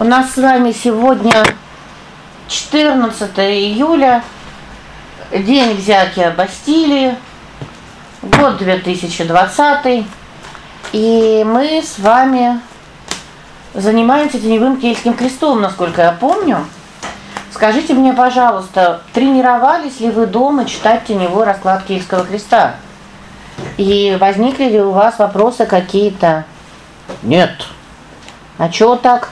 У нас с вами сегодня 14 июля, день взятия Бастилии, год 2020. И мы с вами занимаемся теневым кельтским крестом, насколько я помню. Скажите мне, пожалуйста, тренировались ли вы дома читать теневой расклад кельтского креста? И возникли ли у вас вопросы какие-то? Нет. А чего так?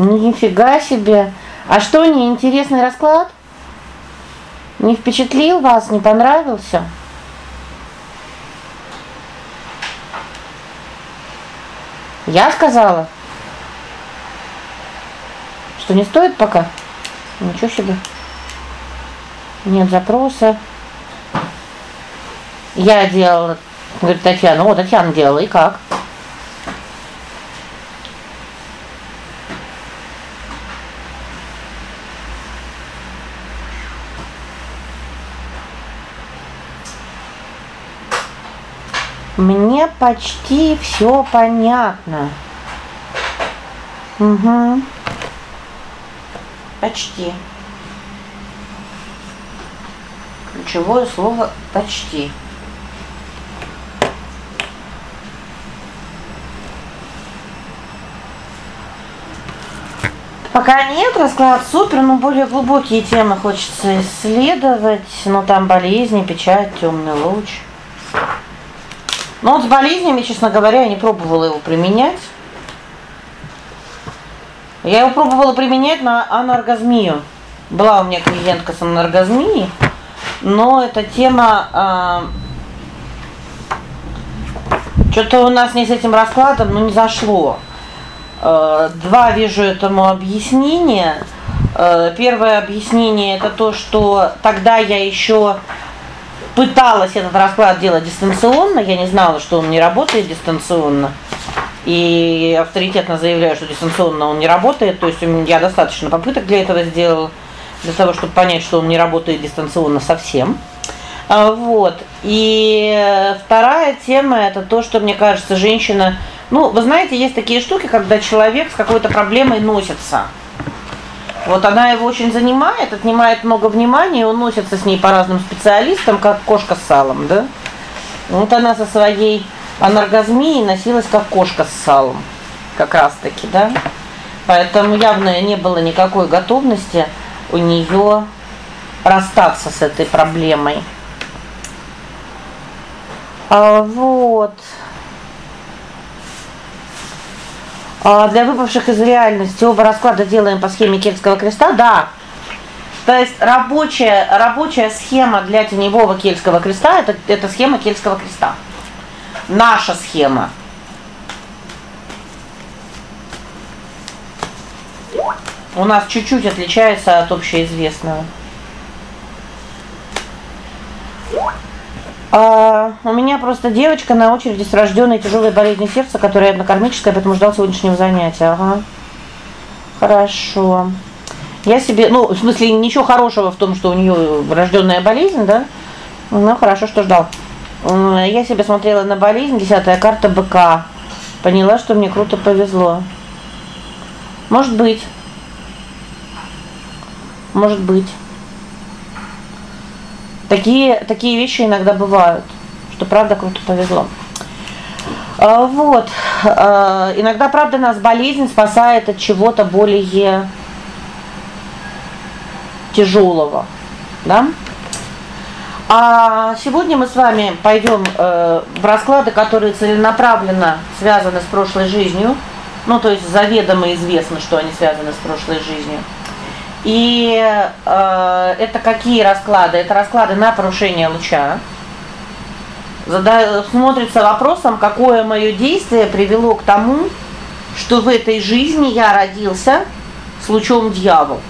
Нифига себе. А что, неинтересный расклад? Не впечатлил вас, не понравился? Я сказала, что не стоит пока. Ничего себе. Нет запроса. Я делала, говорит Татьяна. О, Татьяна делала, и как? Мне почти все понятно. Угу. Почти. Ключевое слово почти. Пока нет, расклад супер, но более глубокие темы хочется исследовать, ну там болезни, печать, темный луч. Но вот с болезнями, честно говоря, я не пробовала его применять. Я его пробовала применять на аноргазмию. Была у меня клиентка с аноргазмией, но эта тема э, что-то у нас не с этим раскладом, ну не зашло. Э, два вижу этому объяснения. Э, первое объяснение это то, что тогда я еще пыталась этот расклад делать дистанционно, я не знала, что он не работает дистанционно. И авторитетно заявляю, что дистанционно он не работает, то есть я достаточно попыток для этого сделала, для того, чтобы понять, что он не работает дистанционно совсем. А, вот. И вторая тема это то, что мне кажется, женщина, ну, вы знаете, есть такие штуки, когда человек с какой-то проблемой носится. Вот она его очень занимает, отнимает много внимания, он носится с ней по разным специалистам, как кошка с салом, да? Вот она со своей аноргазмией носилась как кошка с салом. Как раз таки, да? Поэтому явно не было никакой готовности у нее расстаться с этой проблемой. А вот. А для выпавших из реальности оба расклада делаем по схеме Кельтского креста. Да. То есть рабочая рабочая схема для теневого Кельтского креста это это схема Кельтского креста. Наша схема. У нас чуть-чуть отличается от общеизвестного. А, у меня просто девочка на очереди с рожденной тяжелой болезнью сердца, которая однокармическая, поэтому ждал сегодняшнего занятия. Ага. Хорошо. Я себе, ну, в смысле, ничего хорошего в том, что у нее врожденная болезнь, да? Ну, хорошо, что ждал. Я себе смотрела на болезнь, десятая карта БК. Поняла, что мне круто повезло. Может быть. Может быть. Такие такие вещи иногда бывают, что правда круто повезло. А, вот. А, иногда правда нас болезнь спасает от чего-то более тяжелого, да? А сегодня мы с вами пойдем э, в расклады, которые целенаправленно связаны с прошлой жизнью. Ну, то есть заведомо известно, что они связаны с прошлой жизнью. И э, это какие расклады? Это расклады на порушение луча. Зада смотрится вопросом, какое моё действие привело к тому, что в этой жизни я родился с лучом дьявол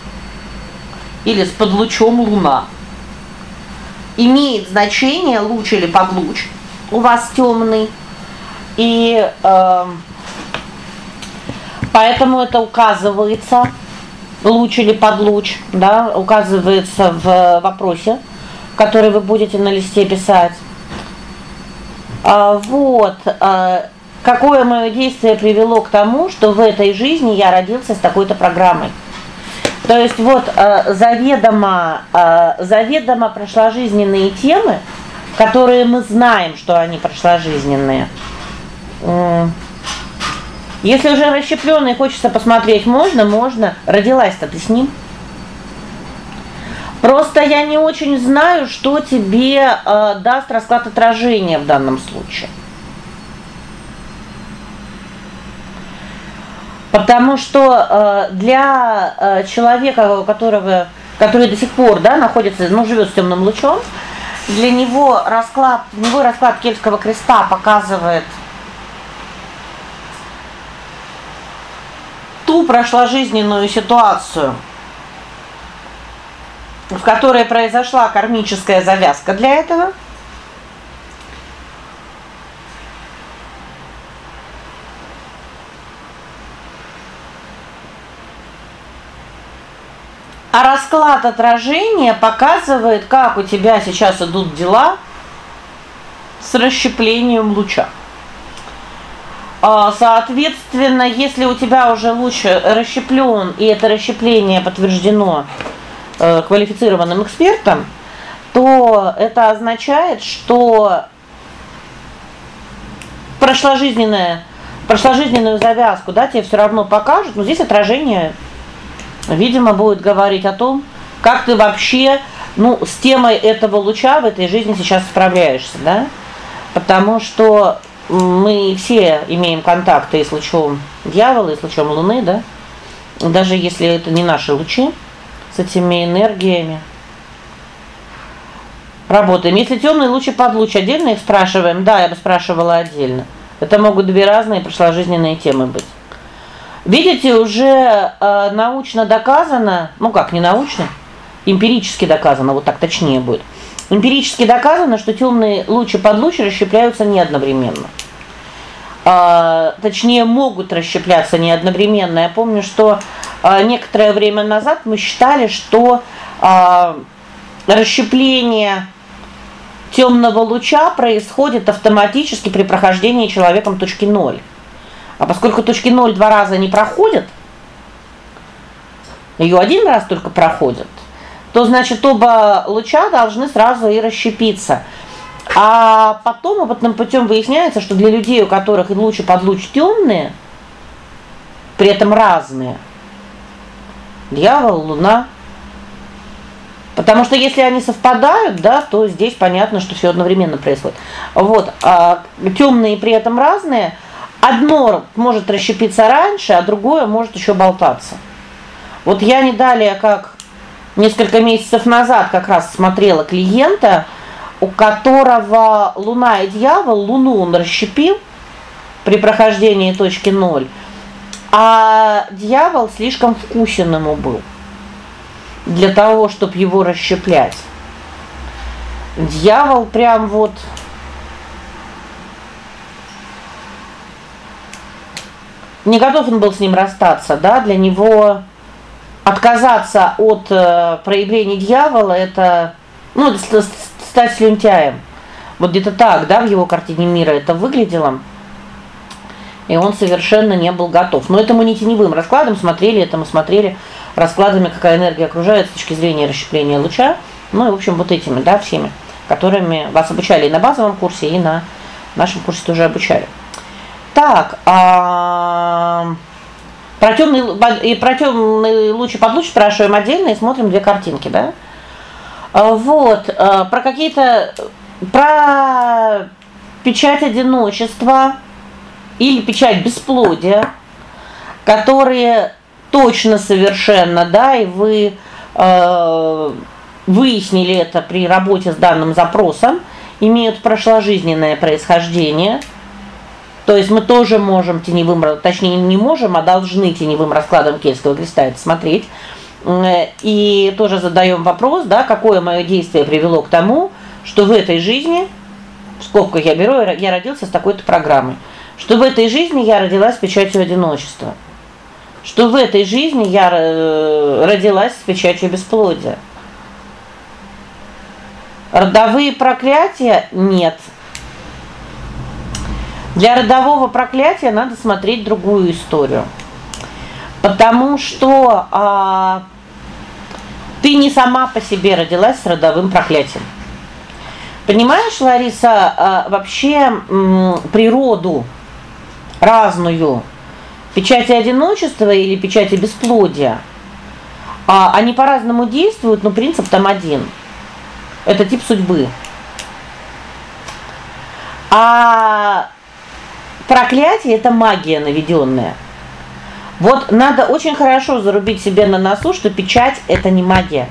или с подлучом луна. Имеет значение луч или подлуч. У вас темный. И э, поэтому это указывается луч или подлуч, да, указывается в вопросе, который вы будете на листе писать. А вот, а, какое моё действие привело к тому, что в этой жизни я родился с такой-то программой. То есть вот а, заведомо а, заведомо прошложизненные темы, которые мы знаем, что они прошложизненные. Если уже расщеплённый хочется посмотреть, можно, можно. Родилась-то ты с ним. Просто я не очень знаю, что тебе э, даст расклад отражения в данном случае. Потому что э, для э, человека, которого который до сих пор, да, находится, ну, живет с темным лучом, для него расклад, для него расклад Кельтского креста показывает ту прошла жизненную ситуацию, в которой произошла кармическая завязка для этого. А расклад отражения показывает, как у тебя сейчас идут дела с расщеплением луча. А, соответственно, если у тебя уже луч расщеплен, и это расщепление подтверждено э, квалифицированным экспертом, то это означает, что прошла жизненная прошла жизненную завязку, да, тебе все равно покажут, но здесь отражение, видимо, будет говорить о том, как ты вообще, ну, с темой этого луча в этой жизни сейчас справляешься, да? Потому что мы все имеем контакты и с лучом дьявола, и с лучом луны, да? Даже если это не наши лучи с этими энергиями. Работаем. Если темные лучи под луч отдельно их спрашиваем, да, я бы спрашивала отдельно. Это могут две разные прошложизненные темы быть. Видите, уже э, научно доказано, ну как, не научно, эмпирически доказано, вот так точнее будет. Эмпирически доказано, что темные лучи под луч расщепляются не одновременно. А, точнее, могут расщепляться не одновременно. Я помню, что а, некоторое время назад мы считали, что а, расщепление темного луча происходит автоматически при прохождении человеком точки 0. А поскольку точки 0 два раза не проходят, ее один раз только проходят, то значит оба луча должны сразу и расщепиться. А потом опытным путем выясняется, что для людей, у которых лучи под луч темные, при этом разные. Дьявол, луна. Потому что если они совпадают, да, то здесь понятно, что все одновременно происходит. Вот, а темные при этом разные. Одно может расщепиться раньше, а другое может еще болтаться. Вот я не далее как несколько месяцев назад как раз смотрела клиента, у которого Луна и дьявол, Луну он расщепил при прохождении точки 0. А дьявол слишком вкусен ему был для того, чтобы его расщеплять. Дьявол прям вот не готов он был с ним расстаться, да? Для него отказаться от э, проявлений дьявола это ну, стать слюнтяем. Вот где-то так, да, в его картине мира это выглядело. И он совершенно не был готов. Но это мы не теневым раскладом смотрели, это мы смотрели раскладами, какая энергия окружает с точки зрения расщепления луча. Ну и, в общем, вот этими, да, всеми, которыми вас обучали и на базовом курсе, и на нашем курсе тоже обучали. Так, а про темный и про темный луч и подлуч спрашиваем отдельно и смотрим две картинки, да? А, вот, а, про какие-то про печать одиночества или печать бесплодия, которые точно совершенно, да, и вы э, выяснили это при работе с данным запросом, имеют прошложизненное происхождение. То есть мы тоже можем теневым, точнее не можем, а должны теневым раскладом Кельтского креста это смотреть. И тоже задаем вопрос, да, какое мое действие привело к тому, что в этой жизни, в скобках я беру, я родился с такой-то программой. Что в этой жизни я родилась с печатью одиночества. Что в этой жизни я э, родилась с печатью бесплодия. Родовые проклятия нет. Для родового проклятия надо смотреть другую историю. Потому что а, ты не сама по себе родилась с родовым проклятием. Понимаешь, Лариса, а, вообще м, природу разную печати одиночества или печати бесплодия. А они по-разному действуют, но принцип там один. Это тип судьбы. А проклятие это магия наведенная. Вот надо очень хорошо зарубить себе на носу, что печать это не магия.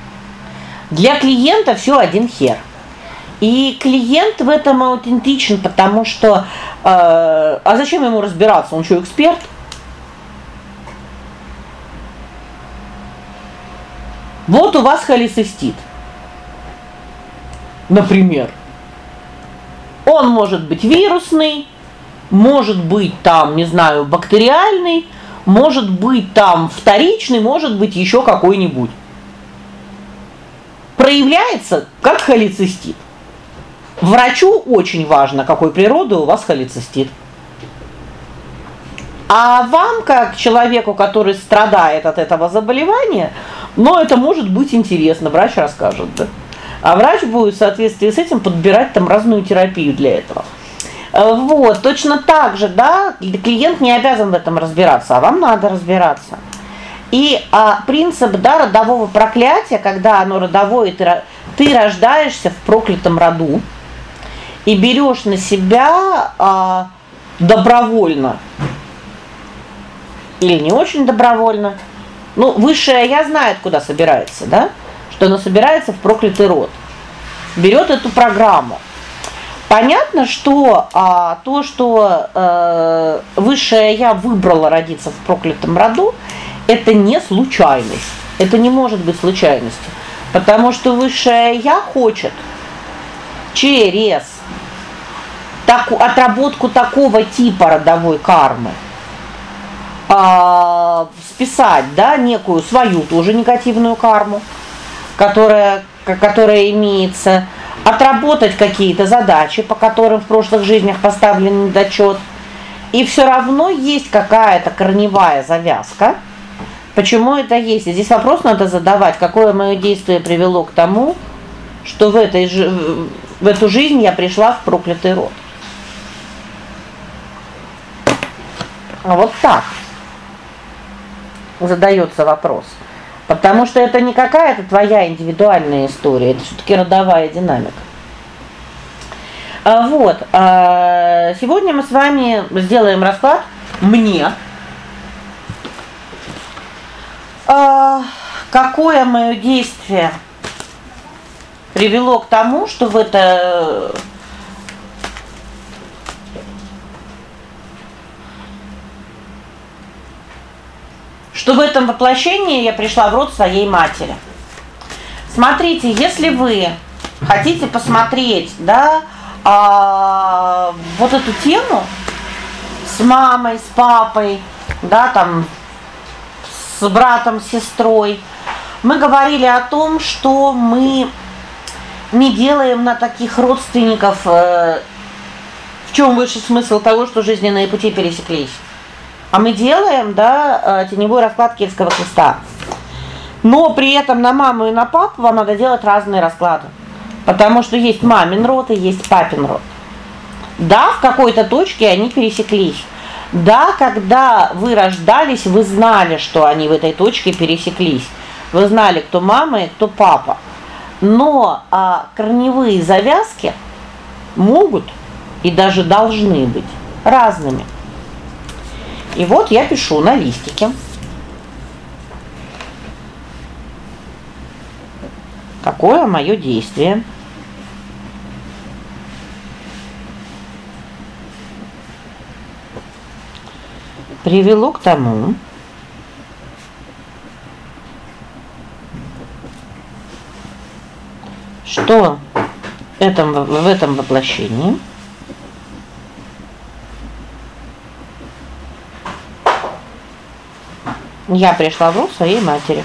Для клиента все один хер. И клиент в этом аутентичен, потому что э, а зачем ему разбираться? Он что, эксперт? Вот у вас холецистит. Например, он может быть вирусный, может быть там, не знаю, бактериальный, может быть там вторичный, может быть еще какой-нибудь. Проявляется как холецистит. Врачу очень важно, какой природы у вас холецистит. А вам, как человеку, который страдает от этого заболевания, ну это может быть интересно, врач расскажет, да. А врач будет в соответствии с этим подбирать там разную терапию для этого. Э, вот, точно так же, да, клиент не обязан в этом разбираться, а вам надо разбираться. И а, принцип да родового проклятия, когда оно родовое, ты ты рождаешься в проклятом роду и берешь на себя а, добровольно или не очень добровольно. Ну, высшее я знает, куда собирается, да? Что оно собирается в проклятый род. Берет эту программу. Понятно, что а, то, что э, высшее я выбрала родиться в проклятом роду, это не случайность. Это не может быть случайностью, потому что высшее я хочет через так отработку такого типа родовой кармы а, списать, да, некую свою тоже негативную карму, которая которая имеется отработать какие-то задачи, по которым в прошлых жизнях поставлен недочет. И все равно есть какая-то корневая завязка. Почему это есть? И здесь вопрос надо задавать, какое мое действие привело к тому, что в этой в эту жизнь я пришла в проклятый род. А вот так задается вопрос. Потому что это не какая-то твоя индивидуальная история, это все таки родовая динамика. А вот, а сегодня мы с вами сделаем расклад мне. А, какое моё действие привело к тому, что в это что в этом воплощении я пришла в род своей матери. Смотрите, если вы хотите посмотреть, да, а, вот эту тему с мамой, с папой, да, там с братом, с сестрой, мы говорили о том, что мы не делаем на таких родственников э, в чем высший смысл того, что жизненные пути пересеклись. А мы делаем, да, э, теневой расклад Кельтского креста. Но при этом на маму и на папу вам надо делать разные расклады. Потому что есть мамин род и есть папин род. Да, в какой-то точке они пересеклись. Да, когда вы рождались, вы знали, что они в этой точке пересеклись. Вы знали, кто мама и кто папа. Но а корневые завязки могут и даже должны быть разными. И вот я пишу на листике. Какое мое действие? привело к тому, что этом в этом воплощении Я пришла в рух своей матери.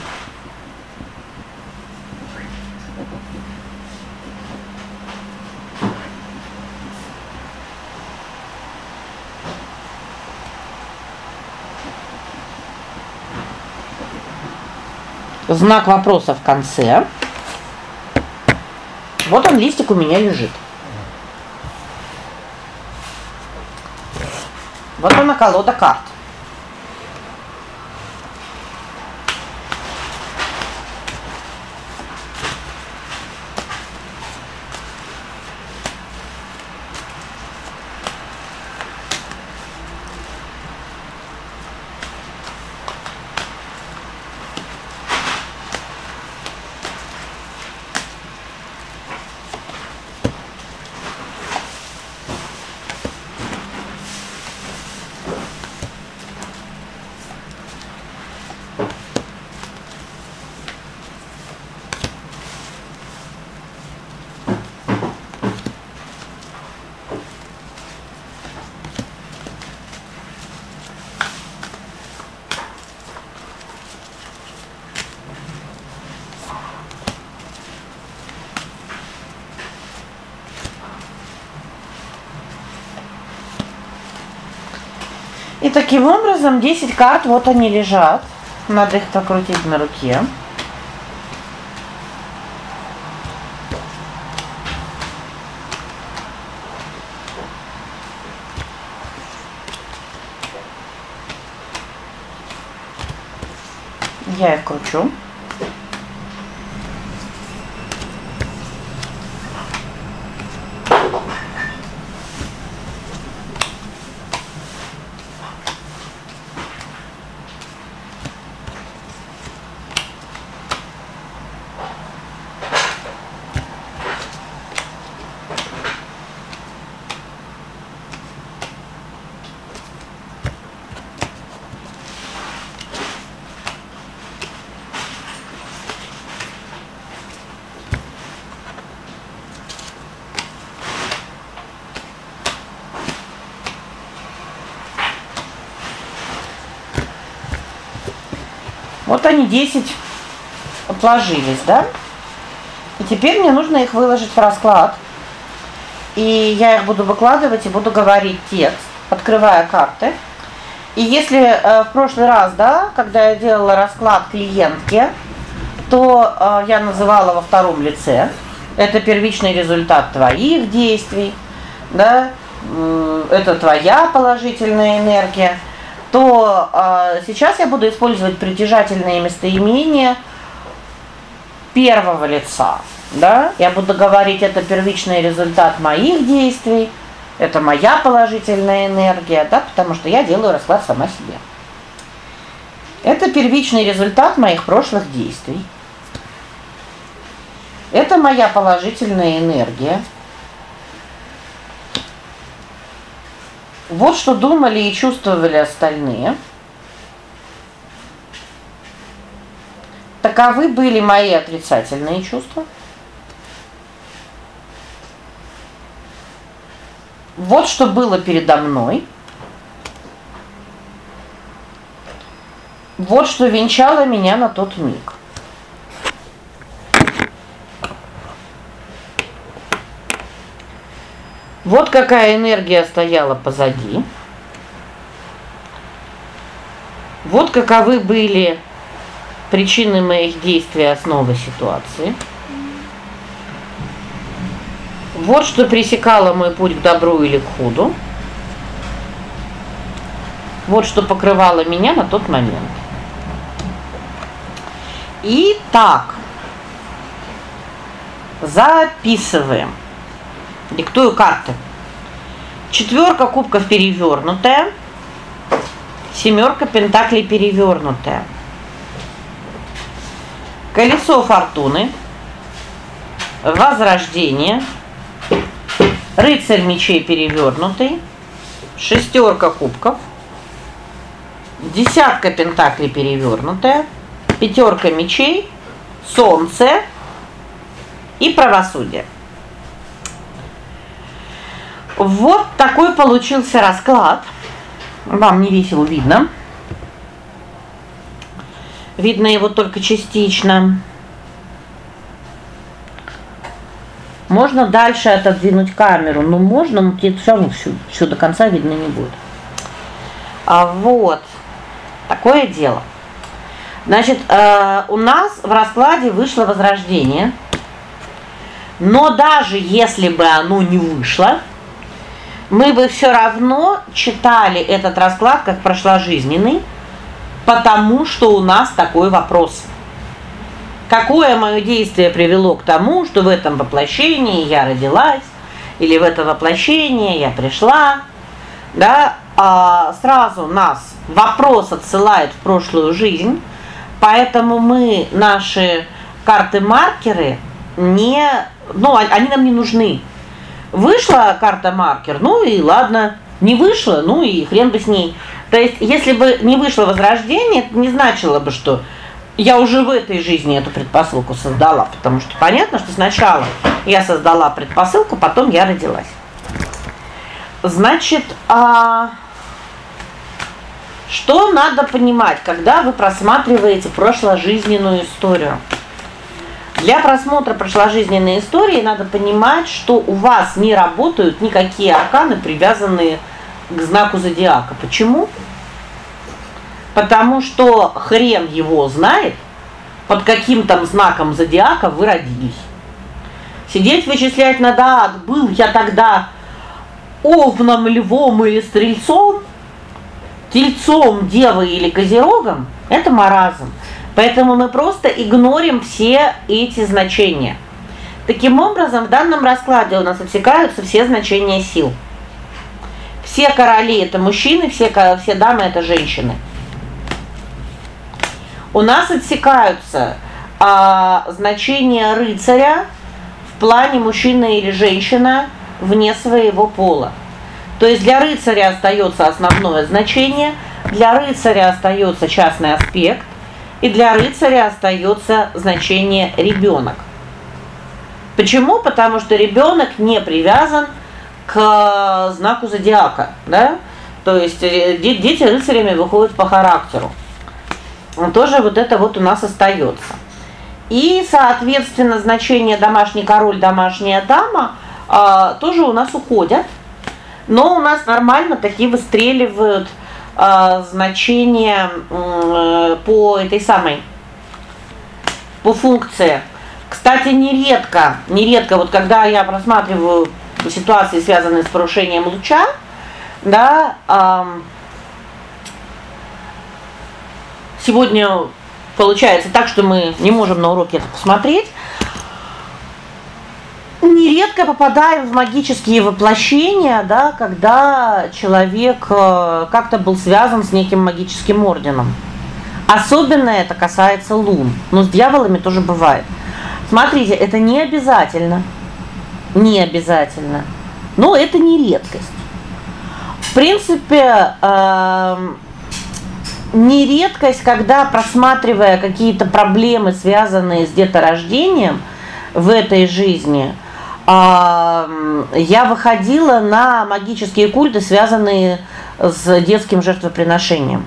Знак вопроса в конце. Вот он листик у меня лежит. Вот она колода карт. Таким образом 10 карт вот они лежат. Надо их прокрутить на руке. Я их кручу. Вот они 10 отложились, да? И теперь мне нужно их выложить в расклад. И я их буду выкладывать и буду говорить текст, открывая карты. И если э, в прошлый раз, да, когда я делала расклад клиентке, то э, я называла во втором лице. Это первичный результат твоих действий, да? Это твоя положительная энергия то э, сейчас я буду использовать притяжательные местоимения первого лица, да? Я буду говорить это первичный результат моих действий, это моя положительная энергия, да, потому что я делаю расклад сама себе. Это первичный результат моих прошлых действий. Это моя положительная энергия. Вот что думали и чувствовали остальные. Таковы были мои отрицательные чувства. Вот что было передо мной. Вот что венчало меня на тот миг. Вот какая энергия стояла позади. Вот каковы были причины моих действий, основы ситуации. Вот что пресекало мой путь к добру или к худу. Вот что покрывало меня на тот момент. Итак, записываем. Диктую карты. Четверка кубков перевернутая. Семерка пентаклей перевернутая. Колесо фортуны. Возрождение. Рыцарь мечей перевернутый. Шестерка кубков. Десятка пентаклей перевернутая. Пятерка мечей. Солнце и правосудие. Вот такой получился расклад. Вам не весело видно. Видно его только частично. Можно дальше отодвинуть камеру, но можно, но тебе все равно всё, всё до конца видно не будет. А вот такое дело. Значит, э, у нас в раскладе вышло возрождение. Но даже если бы оно не вышло, мы бы все равно читали этот расклад как прошложизненный, потому что у нас такой вопрос. Какое мое действие привело к тому, что в этом воплощении я родилась, или в это воплощение я пришла? Да? А сразу нас вопрос отсылает в прошлую жизнь. Поэтому мы наши карты-маркеры не, ну, они нам не нужны. Вышла карта-маркер, ну и ладно. Не вышла, ну и хрен бы с ней. То есть, если бы не вышло возрождение, это не значило бы, что я уже в этой жизни эту предпосылку создала, потому что понятно, что сначала я создала предпосылку, потом я родилась. Значит, а что надо понимать, когда вы просматриваете прошложизненную историю? Для просмотра прошложизненной истории надо понимать, что у вас не работают никакие арканы, привязанные к знаку зодиака. Почему? Потому что хрен его знает, под каким там знаком зодиака вы родились. Сидеть вычислять надо, был я тогда овном, львом или стрельцом, тельцом, девой или козерогом это маразм. Поэтому мы просто игнорим все эти значения. Таким образом, в данном раскладе у нас отсекаются все значения сил. Все короли это мужчины, все все дамы это женщины. У нас отсекаются а, значения рыцаря в плане мужчина или женщина вне своего пола. То есть для рыцаря остается основное значение, для рыцаря остается частный аспект, и для рыцаря остается значение ребенок. Почему? Потому что ребенок не привязан к знаку зодиака, да? То есть э, дети рыцарями выходят по характеру. Тоже вот это вот у нас остается. И, соответственно, значение домашний король, домашняя дама а, тоже у нас уходят. Но у нас нормально такие выстреливают значения э, по этой самой по функции. Кстати, нередко, нередко вот когда я просматриваю ситуации, связанные с порушением луча, да, сегодня получается так, что мы не можем на уроке это посмотреть нередко попадаем в магические воплощения, да, когда человек э, как-то был связан с неким магическим орденом. Особенно это касается лун, но с дьяволами тоже бывает. Смотрите, это не обязательно. Не обязательно. Но это не редкость. В принципе, э не редкость, когда просматривая какие-то проблемы, связанные с деторождением в этой жизни, я выходила на магические культы, связанные с детским жертвоприношением.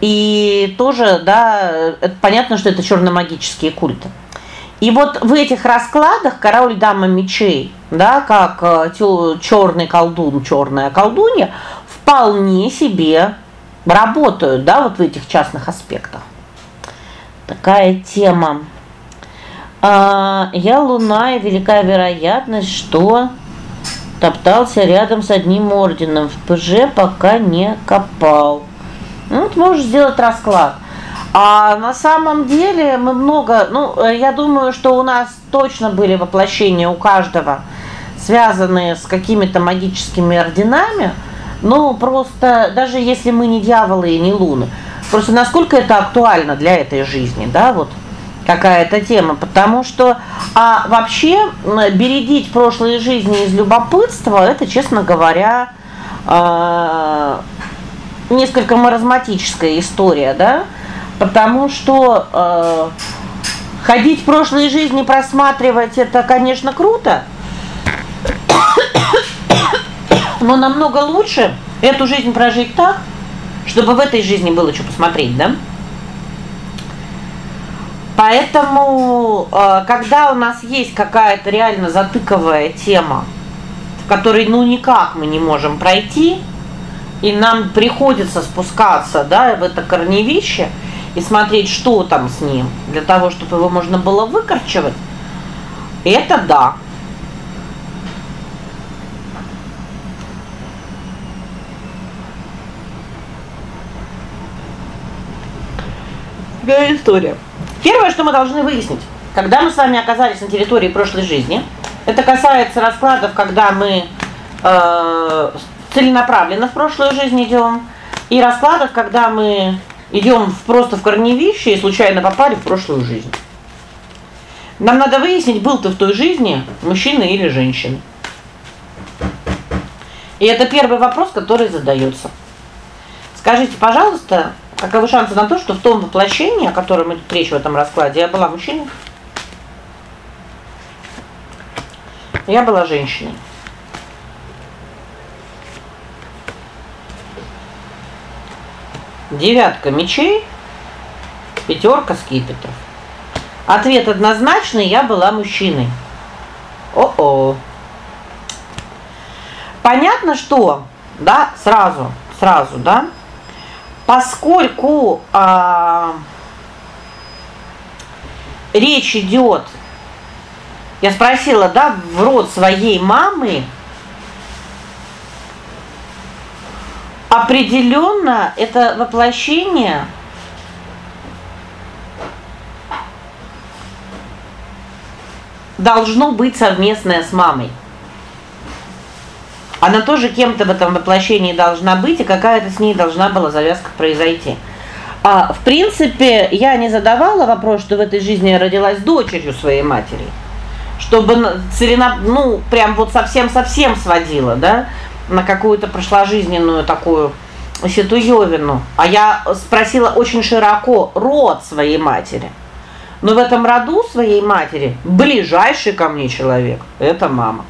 И тоже, да, это понятно, что это черно-магические культы. И вот в этих раскладах король дама мечей, да, как э, черный колдун, черная колдунья, вполне себе работают, да, вот в этих частных аспектах. Такая тема. А я луна и велика вероятность, что топтался рядом с одним орденом. В ПЖ пока не копал. Ну, вот можешь сделать расклад. А на самом деле мы много, ну, я думаю, что у нас точно были воплощения у каждого, связанные с какими-то магическими орденами. Ну, просто даже если мы не дьяволы и не луны, просто насколько это актуально для этой жизни, да, вот какая-то тема, потому что а вообще бередить прошлые жизни из любопытства это, честно говоря, э несколько маразматическая история, да? Потому что э ходить в прошлые жизни просматривать это, конечно, круто. Но намного лучше эту жизнь прожить так, чтобы в этой жизни было что посмотреть, да? Поэтому, э, когда у нас есть какая-то реально затыковая тема, в которой ну никак мы не можем пройти, И нам приходится спускаться, да, в это корневище и смотреть, что там с ним, для того, чтобы его можно было выкорчевать. Это да. Такая история. Первое, что мы должны выяснить, когда мы с вами оказались на территории прошлой жизни, это касается раскладов, когда мы э целенаправленно в прошлую жизнь идем, и раскладов, когда мы идем в просто в корневище и случайно попали в прошлую жизнь. Нам надо выяснить, был ты в той жизни мужчина или женщина. И это первый вопрос, который задается. Скажите, пожалуйста, каковы шансы на то, что в том воплощении, о котором идет речь в этом раскладе, я была мужчиной? Я была женщиной. Девятка мечей, пятерка скипетров. Ответ однозначный, я была мужчиной. О-о. Понятно, что, да, сразу, сразу, да? Поскольку а, речь идет Я спросила, да, в род своей мамы определенно это воплощение должно быть совместное с мамой. Она тоже кем-то в этом воплощении должна быть, и какая-то с ней должна была завязка произойти. А в принципе, я не задавала вопрос, что в этой жизни я родилась дочерью своей матери. Чтобы целена, ну, прям вот совсем-совсем сводила, да, на какую-то прошложизненную такую ситуевину. А я спросила очень широко род своей матери. Но в этом роду своей матери ближайший ко мне человек это мама.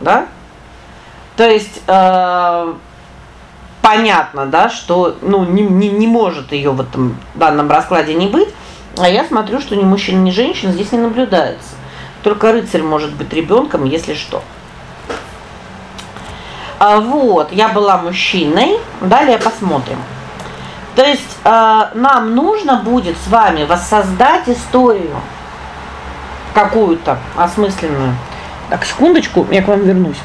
Да? То есть э понятно, да, что ну не не не может ее в этом данном раскладе не быть. А я смотрю, что ни мужчин, ни женщин здесь не наблюдается. Только рыцарь может быть ребенком, если что. А вот, я была мужчиной. Далее посмотрим. То есть э нам нужно будет с вами воссоздать историю какую-то осмысленную. Так, секундочку, я к вам вернусь.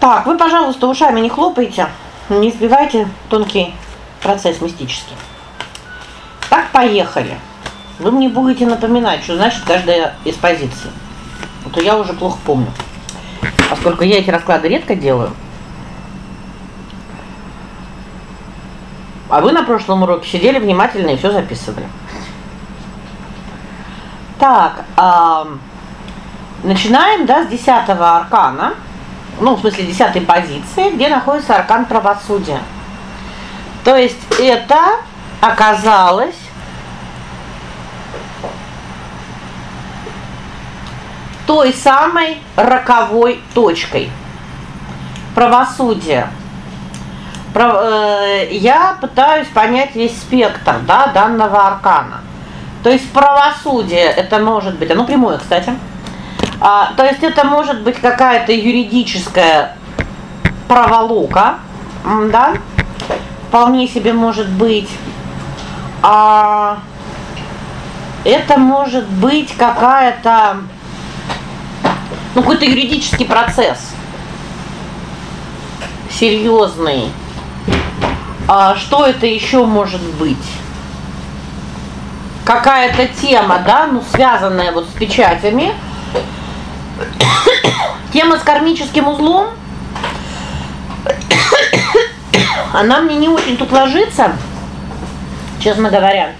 Так, вы, пожалуйста, ушами не хлопайте, не сбивайте тонкий процесс мистический. Так, поехали. Вы мне будете напоминать, что значит каждая из позиций. А то я уже плохо помню. Поскольку я эти расклады редко делаю. А вы на прошлом уроке сидели внимательно и все записывали. Так, а начинаем, да, с 10 аркана. Ну, в смысле, 10 позиции, где находится аркан правосудия. То есть это оказалось той самой роковой точкой. Правосудие. Э, я пытаюсь понять весь спектр, да, данного аркана. То есть правосудие это может быть, оно прямое, кстати. А, то есть это может быть какая-то юридическая проволока, да? вполне себе может быть. А это может быть какая-то ну какой-то юридический процесс. серьезный. А что это еще может быть? Какая-то тема, да, ну связанная вот с печатями. Тема с кармическим узлом она мне не очень тут ложится, честно говоря.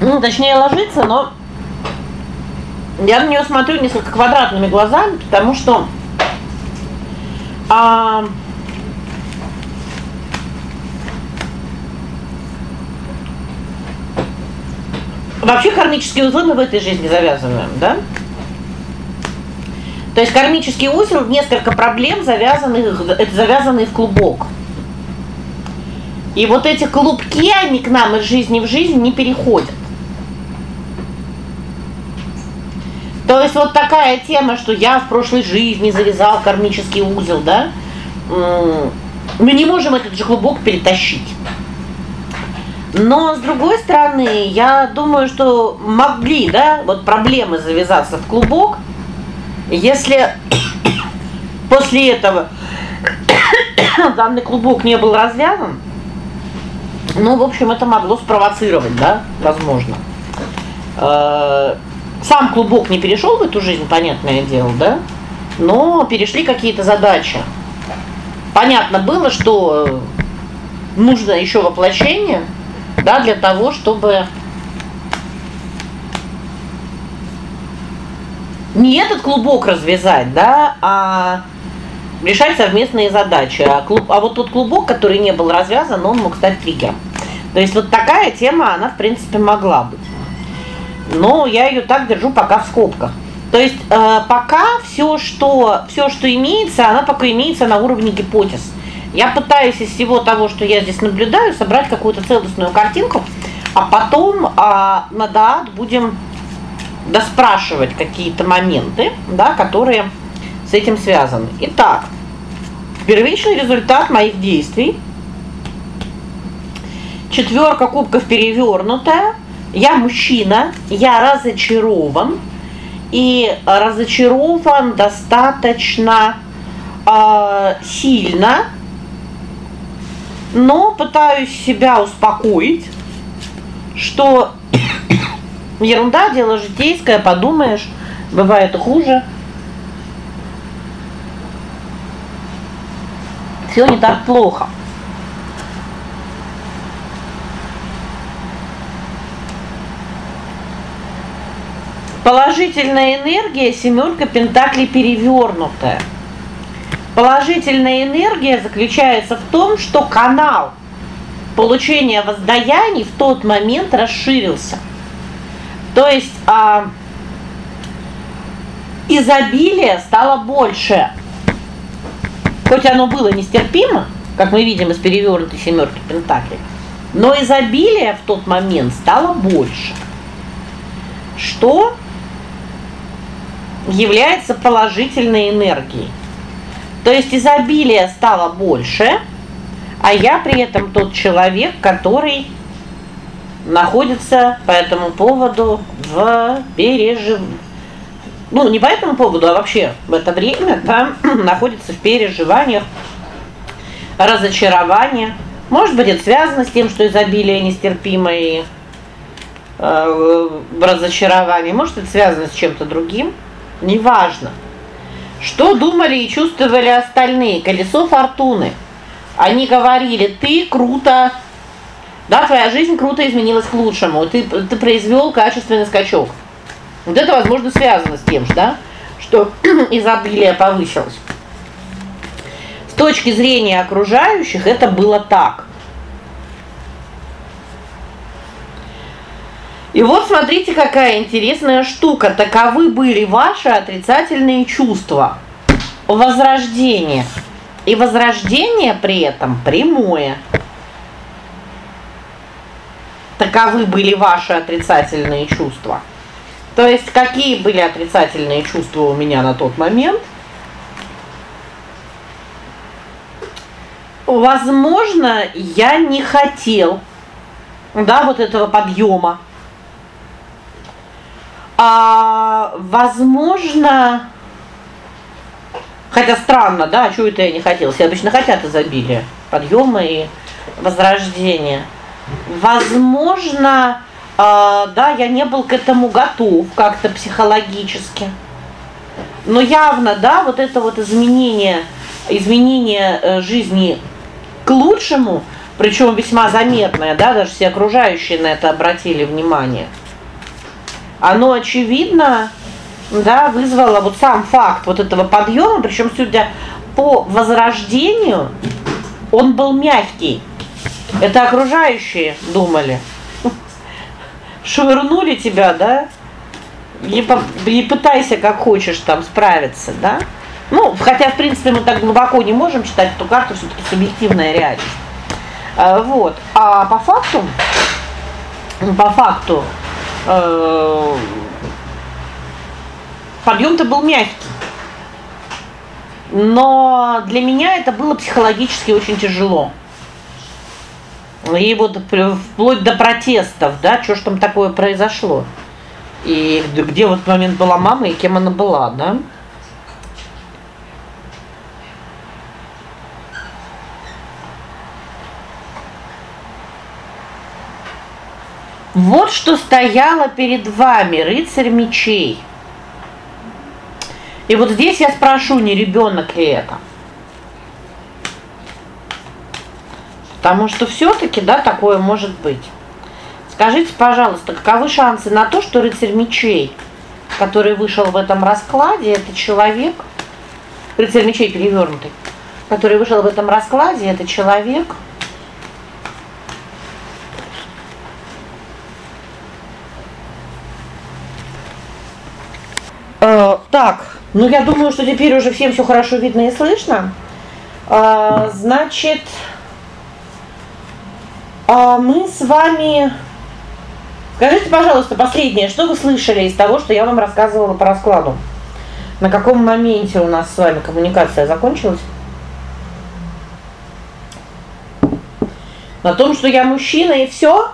Ну, точнее, ложится, но я на нее смотрю несколько квадратными глазами, потому что а Вообще кармические узлы мы в этой жизни завязываем, да? То есть кармический узел несколько проблем завязанных это завязанные в клубок. И вот эти клубки, они к нам из жизни в жизнь не переходят. То есть вот такая тема, что я в прошлой жизни завязал кармический узел, да? Мы не можем этот же клубок перетащить. Но с другой стороны, я думаю, что могли, да, вот проблемы завязаться в клубок, если после этого данный клубок не был развязан, ну, в общем, это могло спровоцировать, да, возможно. Э, сам клубок не перешел в эту жизнь, понятное дело, да? Но перешли какие-то задачи. Понятно было, что нужно еще воплощение, да, для того, чтобы не этот клубок развязать, да, а решать совместные задачи. А клуб, а вот тот клубок, который не был развязан, он мог стать триггером. То есть вот такая тема, она, в принципе, могла быть. Но я ее так держу пока в скобках. То есть э, пока все, что все, что имеется, она пока имеется на уровне гипотез. Я пытаюсь из всего того, что я здесь наблюдаю, собрать какую-то целостную картинку, а потом а на даат будем доспрашивать какие-то моменты, да, которые с этим связаны. Итак, первичный результат моих действий. Четверка кубков перевернутая. Я мужчина, я разочарован и разочарован достаточно э, сильно, но пытаюсь себя успокоить, что ерунда, дело житейское, подумаешь, бывает хуже. Все не так плохо. Положительная энергия семерка пентаклей перевернутая. Положительная энергия заключается в том, что канал получения воздаяний в тот момент расширился. То есть а изобилие стало больше. Хоть оно было нестерпимо, как мы видим из перевернутой семерки пентаклей, но изобилие в тот момент стало больше. Что является положительной энергией. То есть изобилие стало больше, а я при этом тот человек, который находится по этому поводу в пережив ну, не по этому поводу, а вообще в это время, да, находится в переживаниях разочарования. Может быть, это связано с тем, что изобилие нестерпимо и э, разочарование, может, это связано с чем-то другим неважно. Что думали и чувствовали остальные? Колесо фортуны. Они говорили: "Ты круто. Да, твоя жизнь круто изменилась к лучшему. Ты ты произвел качественный скачок". Вот это, возможно, связано с тем, да, что изобилие повысилось. С точки зрения окружающих это было так. И вот смотрите, какая интересная штука. Таковы были ваши отрицательные чувства. Возрождение. И возрождение при этом прямое. Таковы были ваши отрицательные чувства. То есть какие были отрицательные чувства у меня на тот момент? Возможно, я не хотел да, вот этого подъема а, возможно, хотя странно, да, а что это я не хотел? Все обычно хотят изобилия, подъема и возрождения. Возможно, э, да, я не был к этому готов как-то психологически. Но явно, да, вот это вот изменение изменение э, жизни к лучшему, причем весьма заметное, да, даже все окружающие на это обратили внимание оно очевидно, да, вызвало вот сам факт вот этого подъема, причем судя по возрождению, он был мягкий. Это окружающие думали. Швырнули тебя, да? И, и пытайся как хочешь там справиться, да? Ну, хотя, в принципе, мы так глубоко не можем читать эту карту, все таки субъективная реальность. А, вот. А по факту по факту подъем-то был мягкий. Но для меня это было психологически очень тяжело. И вот вплоть до протестов, да, что ж там такое произошло. И где в этот момент была мама и кем она была, да? Вот что стояло перед вами, рыцарь мечей. И вот здесь я спрошу, не ребенок ли это? Потому что все таки да, такое может быть. Скажите, пожалуйста, каковы шансы на то, что рыцарь мечей, который вышел в этом раскладе, это человек рыцарь мечей перевернутый, который вышел в этом раскладе, это человек так, ну я думаю, что теперь уже всем все хорошо видно и слышно. А, значит, а мы с вами Скажите, пожалуйста, последнее, что вы слышали из того, что я вам рассказывала по раскладу? На каком моменте у нас с вами коммуникация закончилась? На том, что я мужчина и все?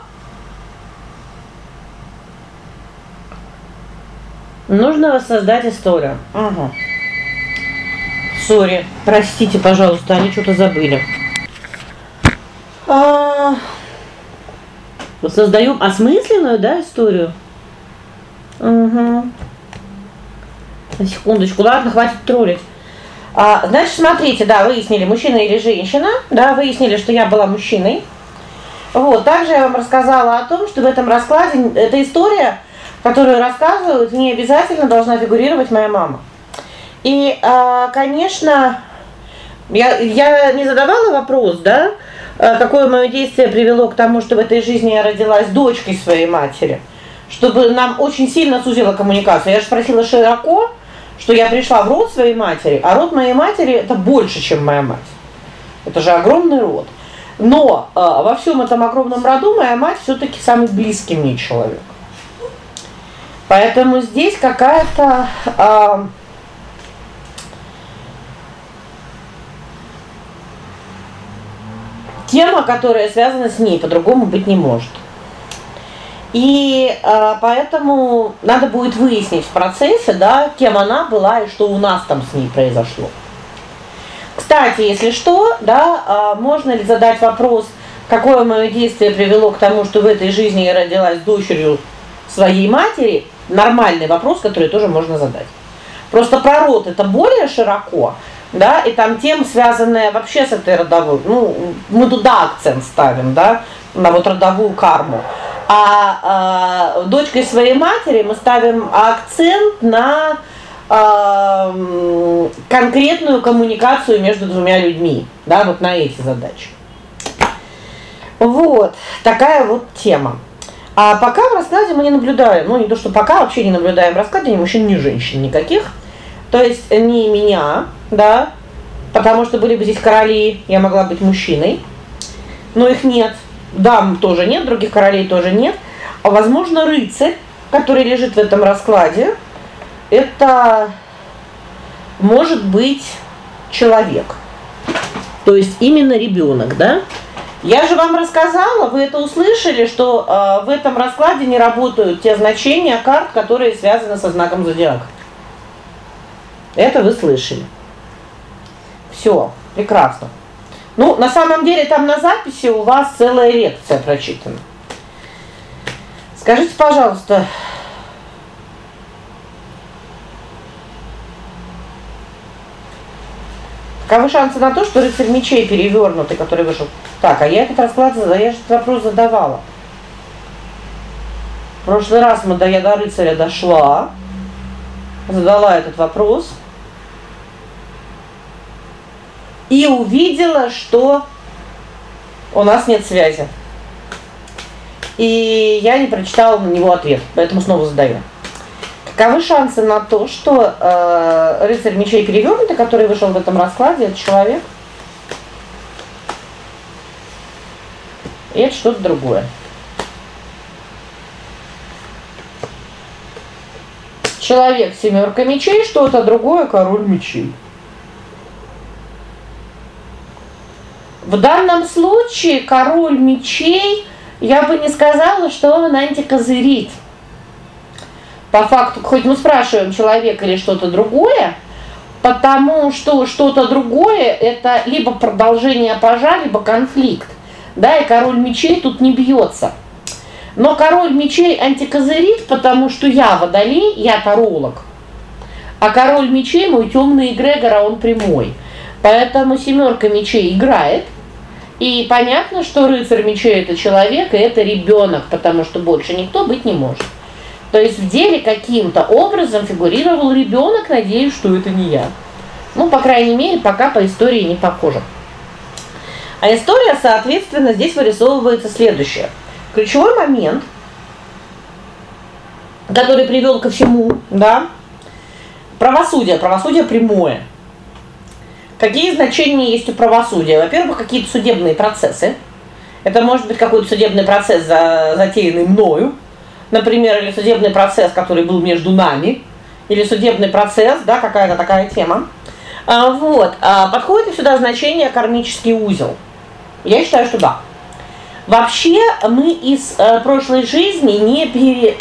Нужно воссоздать историю. Ага. Сори, простите, пожалуйста, они что-то забыли. А Создаем осмысленную, да, историю. Угу. Секундочку. Ладно, хватит троллить. А, значит, смотрите, да, выяснили, мужчина или женщина, да, выяснили, что я была мужчиной. Вот, также я вам рассказала о том, что в этом раскладе эта история которую рассказывают, не обязательно должна фигурировать моя мама. И, а, конечно, я я не задавала вопрос, да, а, какое моё действие привело к тому, что в этой жизни я родилась дочкой своей матери, чтобы нам очень сильно сузила коммуникацию. Я же спросила широко, что я пришла в род своей матери, а род моей матери это больше, чем моя мать. Это же огромный род. Но э, во всем этом огромном роду моя мать все таки самый близкий мне человек. Поэтому здесь какая-то э, тема, которая связана с ней, по-другому быть не может. И э, поэтому надо будет выяснить в процессе, да, кем она была и что у нас там с ней произошло. Кстати, если что, да, э, можно ли задать вопрос, какое моё действие привело к тому, что в этой жизни я родилась дочерью своей матери, нормальный вопрос, который тоже можно задать. Просто про род это более широко, да, и там тем связанная вообще с этой родовой. Ну, мы туда акцент ставим, да, на вот родовую карму. А э, дочкой своей матери мы ставим акцент на э, конкретную коммуникацию между двумя людьми, да, вот на эти задачи. Вот, такая вот тема. А пока в раскладе мы не наблюдаем, ну не то, что пока вообще не наблюдаем в раскладе ни мужчин, ни женщин никаких. То есть не меня, да? Потому что были бы здесь короли, я могла быть мужчиной. Но их нет. Дам тоже нет, других королей тоже нет. А возможно, рыцарь, который лежит в этом раскладе, это может быть человек. То есть именно ребенок, да? Я же вам рассказала, вы это услышали, что э, в этом раскладе не работают те значения карт, которые связаны со знаком зодиака. Это вы слышали. Все, прекрасно. Ну, на самом деле там на записи у вас целая лекция прочитана. Скажите, пожалуйста, Каковы шансы на то, что рыцарь мечей перевернутый, который вышел? Так, а я этот расклад, я этот вопрос задавала. В прошлый раз мы до я до рыцаря дошла. Задала этот вопрос. И увидела, что у нас нет связи. И я не прочитала на него ответ, поэтому снова задаю. Каковы шансы на то, что э, рыцарь мечей перевёрнутый, который вышел в этом раскладе, это человек? И это что-то другое. Человек семерка мечей, что-то другое король мечей. В данном случае король мечей, я бы не сказала, что он антикозырит. По факту, хоть мы спрашиваем человека или что-то другое, потому что что-то другое это либо продолжение пожа, либо конфликт. Да, и король мечей тут не бьется. Но король мечей антикозырит, потому что я водолей, я таролог. А король мечей мой темный эгрегор, а он прямой. Поэтому семерка мечей играет. И понятно, что рыцарь мечей это человек, и это ребенок, потому что больше никто быть не может. То есть в деле каким-то образом фигурировал ребенок, надеюсь, что это не я. Ну, по крайней мере, пока по истории не похоже. А история, соответственно, здесь вырисовывается следующее. Ключевой момент, который привел ко всему, да? Правосудие, правосудие прямое. Какие значения есть у правосудия? Во-первых, какие-то судебные процессы. Это может быть какой-то судебный процесс, за, затеянный мною, например, или судебный процесс, который был между нами, или судебный процесс, да, какая-то такая тема. А, вот. А подходит сюда значение кармический узел. Я считаю, что да. Вообще мы из э, прошлой жизни не пере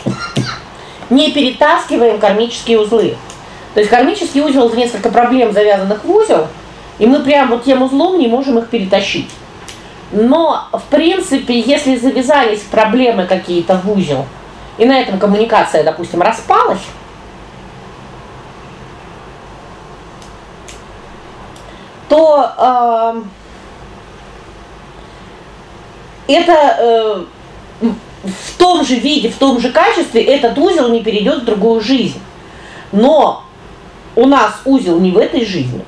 не перетаскиваем кармические узлы. То есть кармический узел это несколько проблем, завязанных в узел, и мы прям вот тем узлом не можем их перетащить. Но, в принципе, если завязались проблемы какие-то в узел, и на этом коммуникация, допустим, распалась, то э, это э, в том же виде, в том же качестве этот узел не перейдет в другую жизнь. Но у нас узел не в этой жизни.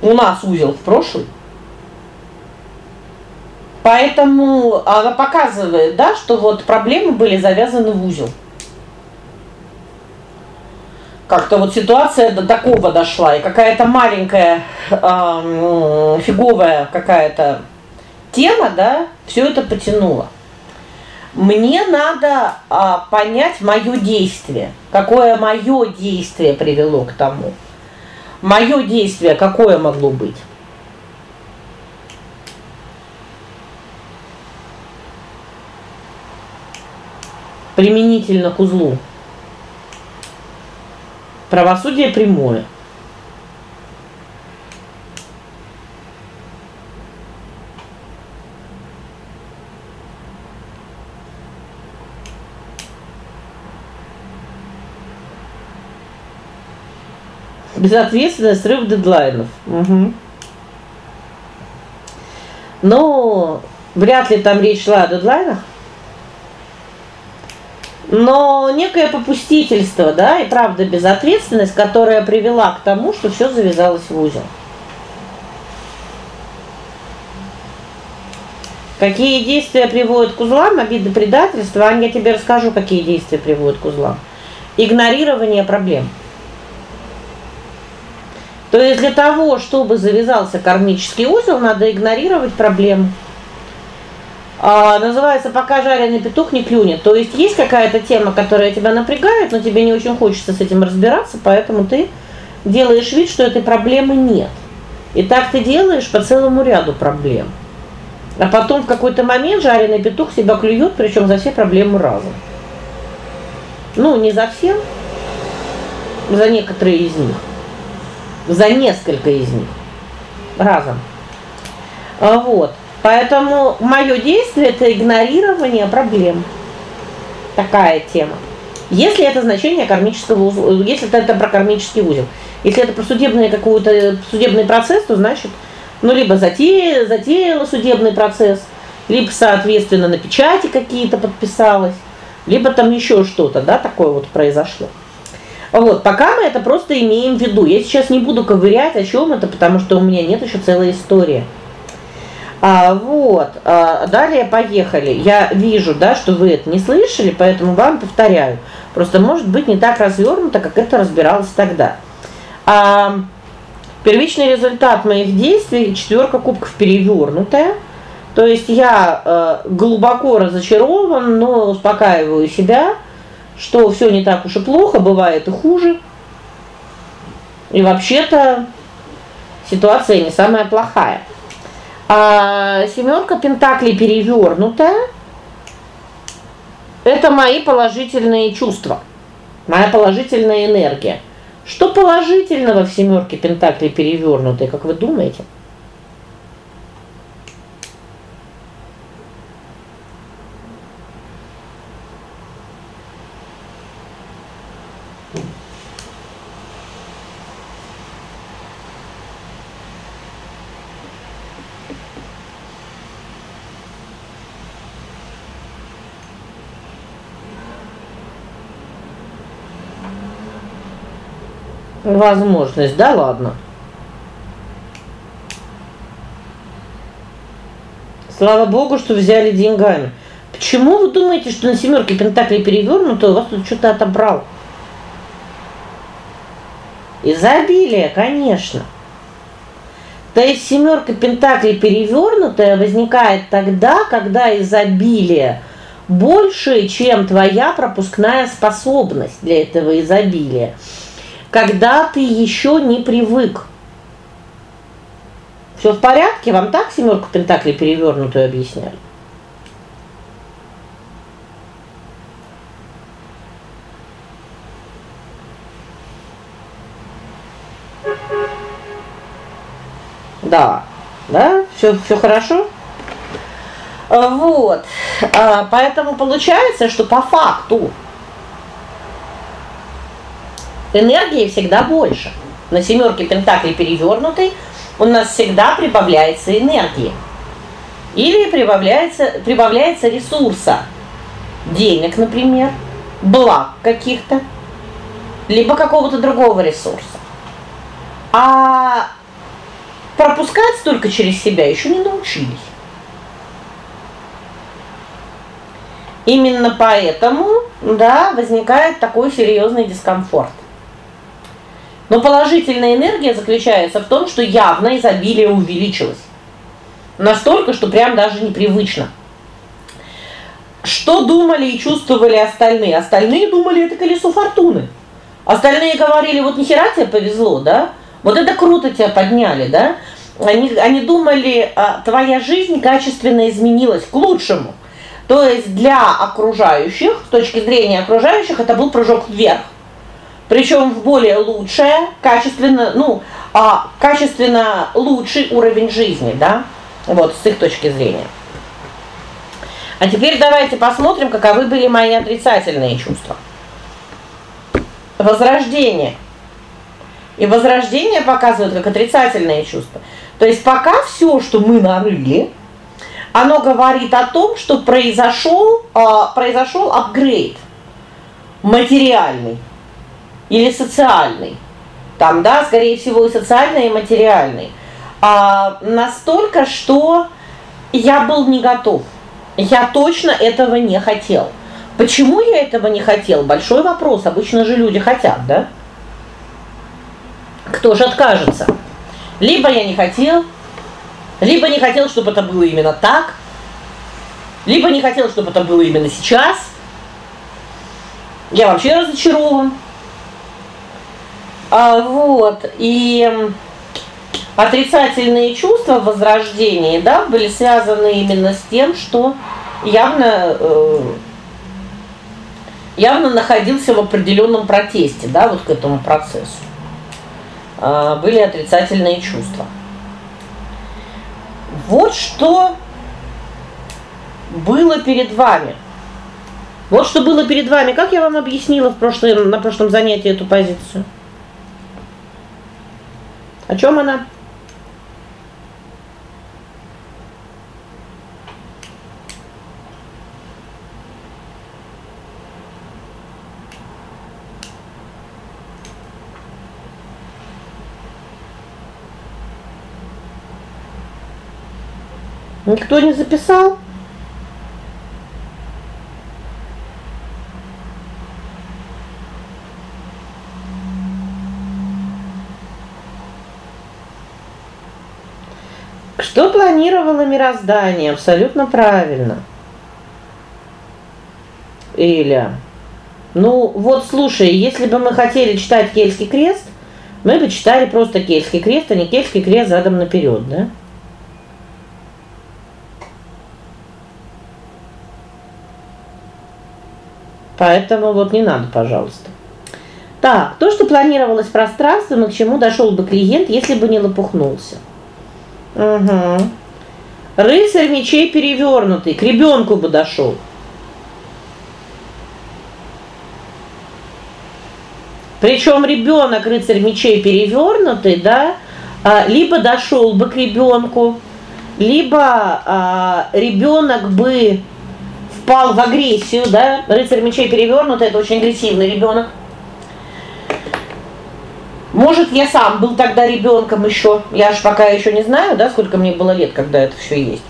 У нас узел в прошлой. Поэтому она показывает, да, что вот проблемы были завязаны в узел. Как-то вот ситуация до такого дошла, и какая-то маленькая э, фиговая какая-то тема, да, все это потянуло. Мне надо а, понять моё действие. Какое моё действие привело к тому? Моё действие какое могло быть? Применительно к узлу. Правосудие прямое. Безответственность, срыв дедлайнов. Угу. Но вряд ли там речь шла о дедлайнах но некое попустительство, да, и правда безответственность, которая привела к тому, что все завязалось в узел. Какие действия приводят к узлам, обиды, предательства, а я тебе расскажу, какие действия приводят к узлам. Игнорирование проблем. То есть для того, чтобы завязался кармический узел, надо игнорировать проблему а, называется пока жареный петух не клюнет. То есть есть какая-то тема, которая тебя напрягает, но тебе не очень хочется с этим разбираться, поэтому ты делаешь вид, что этой проблемы нет. И так ты делаешь по целому ряду проблем. А потом в какой-то момент жареный петух себя клюет, причем за все проблемы разом. Ну, не за все, за некоторые из них. За несколько из них разом. А вот. Поэтому мое действие это игнорирование проблем. Такая тема. Если это значение кармического узла, если это, это про кармический узел. Если это про судебный какой-то судебный процесс, то значит, ну либо затея, затеяла судебный процесс, либо соответственно на печати какие-то подписалась, либо там еще что-то, да, такое вот произошло. Вот, пока мы это просто имеем в виду. Я сейчас не буду ковырять, о чем это, потому что у меня нет еще целой истории. А вот, а, далее поехали. Я вижу, да, что вы это не слышали, поэтому вам повторяю. Просто может быть не так развернуто, как это разбиралось тогда. А первичный результат моих действий четверка кубков перевернутая. То есть я э, глубоко разочарован, но успокаиваю себя, что все не так уж и плохо, бывает и хуже. И вообще-то ситуация не самая плохая. А семерка пентаклей перевернутая это мои положительные чувства. Моя положительная энергия. Что положительного в семерке пентаклей перевернутой, как вы думаете? Возможность, да ладно. Слава богу, что взяли деньгами. Почему вы думаете, что на семерке пентаклей перевернуто, у вас тут что-то отобрал? Изобилие, конечно. То есть семерка пентаклей перевернутая возникает тогда, когда изобилие больше, чем твоя пропускная способность для этого изобилия когда ты еще не привык. Все в порядке? Вам так семерку пентаклей перевернутую объясняли? Да. Да? Все все хорошо? Вот. А, поэтому получается, что по факту энергии всегда больше. На семерке пентаклей перевернутой у нас всегда прибавляется энергии. Или прибавляется прибавляется ресурса. Денег, например, благ каких-то, либо какого-то другого ресурса. А пропускать столько через себя еще не научились. Именно поэтому, да, возникает такой серьезный дискомфорт. Но положительная энергия заключается в том, что явно изобилие увеличилось. Настолько, что прям даже непривычно. Что думали и чувствовали остальные? Остальные думали это колесо фортуны. Остальные говорили: "Вот нихера тебе повезло, да? Вот это круто тебя подняли, да?" Они они думали: а, "Твоя жизнь качественно изменилась к лучшему". То есть для окружающих, с точки зрения окружающих, это был прыжок вверх причем в более лучшее, качественно, ну, а качественно лучший уровень жизни, да? Вот с их точки зрения. А теперь давайте посмотрим, каковы были мои отрицательные чувства. Возрождение. И возрождение показывает как отрицательные чувства. То есть пока все, что мы нарыли, оно говорит о том, что произошел, э, произошел апгрейд материальный или социальный. Там, да, скорее всего, и социальный, и материальный. А настолько, что я был не готов. Я точно этого не хотел. Почему я этого не хотел? Большой вопрос. Обычно же люди хотят, да? Кто же откажется? Либо я не хотел, либо не хотел, чтобы это было именно так, либо не хотел, чтобы это было именно сейчас. Я вообще разочарован. А вот, и отрицательные чувства в возрождении, да, были связаны именно с тем, что явно э, явно находился в определенном протесте, да, вот к этому процессу. Э, были отрицательные чувства. Вот что было перед вами. Вот что было перед вами. Как я вам объяснила в прошлом на прошлом занятии эту позицию? О чем она? Никто не записал? Что планировало мироздание? Абсолютно правильно. Эля. Ну, вот слушай, если бы мы хотели читать Кельтский крест, мы бы читали просто Кельтский крест, а не Кельтский крест задом наперед, да? Поэтому вот не надо, пожалуйста. Так, то, что планировалось пространством, и к чему дошел бы клиент, если бы не лопухнулся. Угу. Рыцарь мечей перевернутый, к ребенку бы дошел. Причем ребенок рыцарь мечей перевернутый, да, а, либо дошел бы к ребенку, либо а, ребенок бы впал в агрессию, да? Рыцарь мечей перевернутый это очень агрессивный ребенок. Может, я сам был тогда ребенком еще. Я ж пока еще не знаю, да, сколько мне было лет, когда это все есть.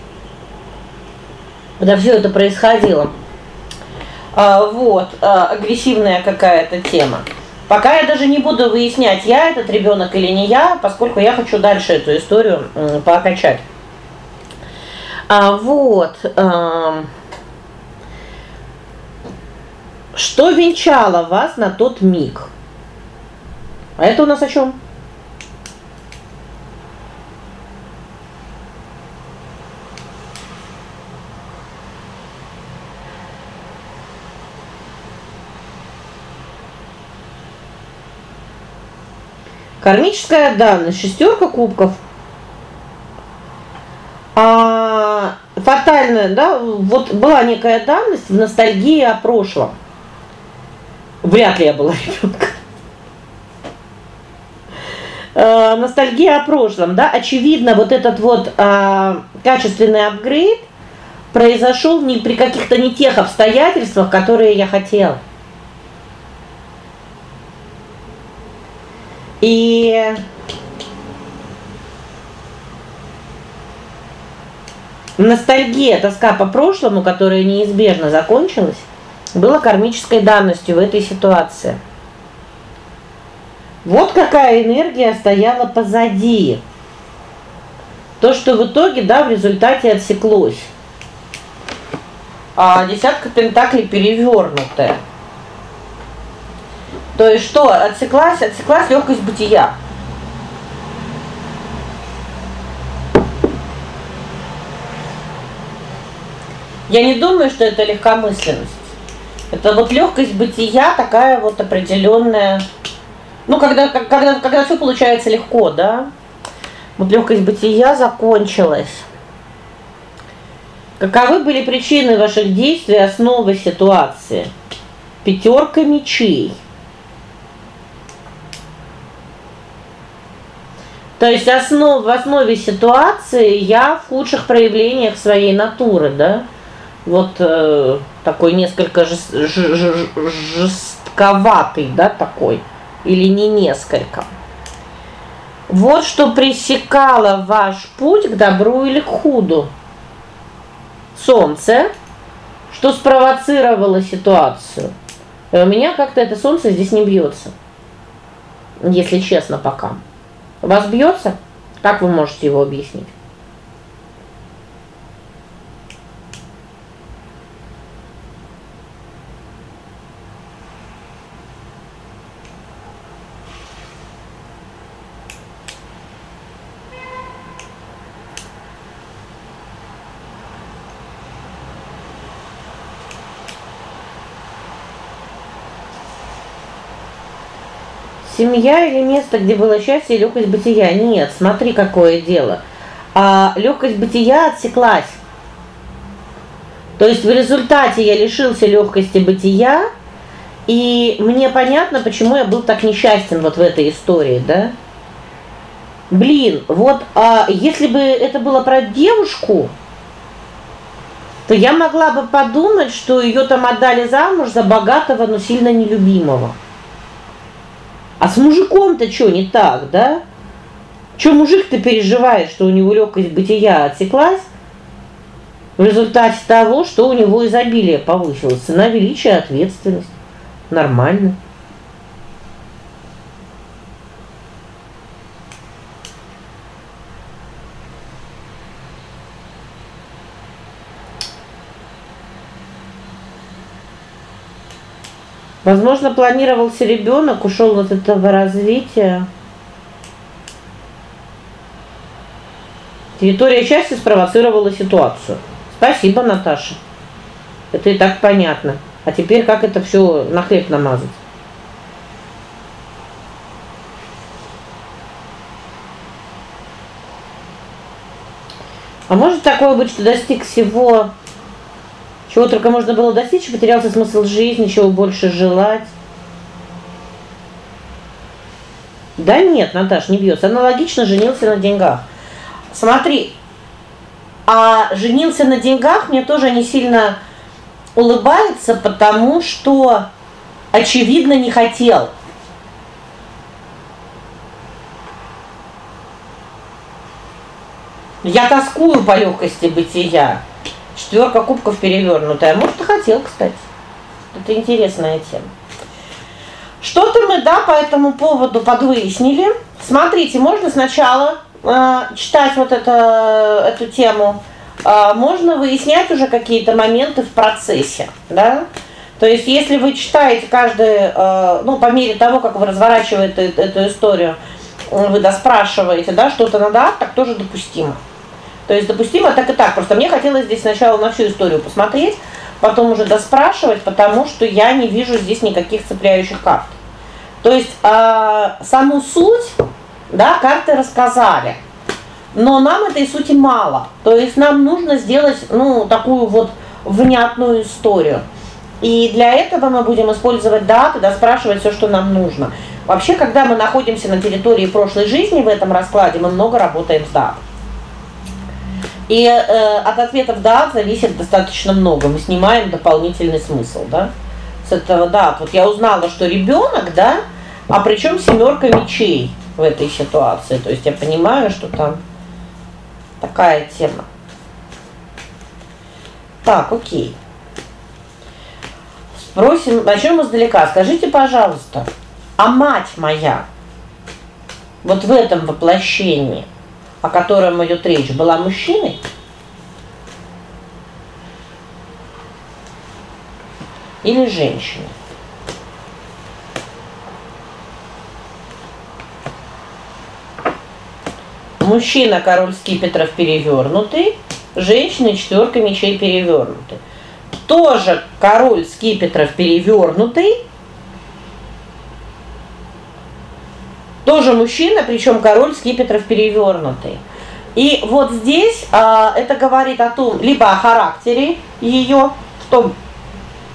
Когда все это происходило. А, вот, а, агрессивная какая-то тема. Пока я даже не буду выяснять, я этот ребенок или не я, поскольку я хочу дальше эту историю покачать. А вот, э, что венчало вас на тот миг? А это у нас о чем? Кармическая данность шестерка кубков. А фатальная, да, вот была некая данность в ностальгии о прошлом. Вряд ли я была ребенком. Э, ностальгия о прошлом, да? Очевидно, вот этот вот э, качественный апгрейд произошел не при каких-то не тех обстоятельствах, которые я хотела. И ностальгия, тоска по прошлому, которая неизбежно закончилась, была кармической данностью в этой ситуации. Вот какая энергия стояла позади. То, что в итоге, да, в результате отсеклось. А десятка пентаклей перевернутая. То есть что? Отсеклась, отсеклась легкость бытия. Я не думаю, что это легкомысленность. Это вот легкость бытия такая вот определенная. Ну, когда когда когда все получается легко, да? Вот легкость бытия закончилась. Каковы были причины ваших действий, основы ситуации? Пятерка мечей. То есть основ в основе ситуации я в худших проявлениях своей натуры, да? Вот э, такой несколько жестковатый, да, такой или не несколько. Вот что пресекало ваш путь к добру или к худу. Солнце, что спровоцировало ситуацию. И у меня как-то это солнце здесь не бьется. Если честно, пока. Вас бьется? Как вы можете его объяснить? Семья или место, где было счастье и легкость бытия? Нет, смотри, какое дело. А легкость бытия отсеклась. То есть в результате я лишился легкости бытия, и мне понятно, почему я был так несчастен вот в этой истории, да? Блин, вот а если бы это было про девушку, то я могла бы подумать, что ее там отдали замуж за богатого, но сильно нелюбимого. А с мужиком-то что не так, да? Что мужик-то переживает, что у него легкость бытия отсеклась, в результате того, что у него изобилие повысилось, цена величия, ответственность. Нормально. Возможно, планировался ребенок, ушел от этого развития. Территория счастья спровоцировала ситуацию. Спасибо, Наташа. Это и так понятно. А теперь как это все на хлеб намазать? А может такое быть, что достиг всего, чего только можно было достичь, потерялся смысл жизни, чего больше желать? Да нет, Наташ, не бьется. Аналогично женился на деньгах. Смотри, а женился на деньгах мне тоже не сильно улыбается, потому что очевидно не хотел. Я тоскую по легкости бытия. Четверка кубков перевернутая. Может, и хотел, кстати. Это интересная тема. Что-то мы, да, по этому поводу подвыяснили. Смотрите, можно сначала э, читать вот это эту тему а, можно выяснять уже какие-то моменты в процессе, да? То есть если вы читаете каждый, а, ну, по мере того, как вы разворачиваете эту историю, вы доспрашиваете, да, что-то надо, так тоже допустимо. То есть допустимо так и так. Просто мне хотелось здесь сначала на всю историю посмотреть, потом уже доспрашивать, потому что я не вижу здесь никаких цепляющих карт. То есть э, саму суть, да, карты рассказали. Но нам этой сути мало. То есть нам нужно сделать, ну, такую вот внятную историю. И для этого мы будем использовать даты, да, спрашивать все, что нам нужно. Вообще, когда мы находимся на территории прошлой жизни в этом раскладе, мы много работаем с датой. И э, от ответов дат зависит достаточно много. Мы снимаем дополнительный смысл, да? С этого дат. Вот я узнала, что ребенок, да, а причем семерка мечей в этой ситуации. То есть я понимаю, что там Такая тема. Так, окей. Спросим, начнем издалека. Скажите, пожалуйста, а мать моя вот в этом воплощении, о котором идет речь, была мужчиной? Или женщиной? Мужчина король скипетров перевернутый, женщина четверка мечей перевернутый. Тоже король скипетров перевернутый. Тоже мужчина, причем король скипетров перевернутый. И вот здесь а, это говорит о том, либо о характере ее в том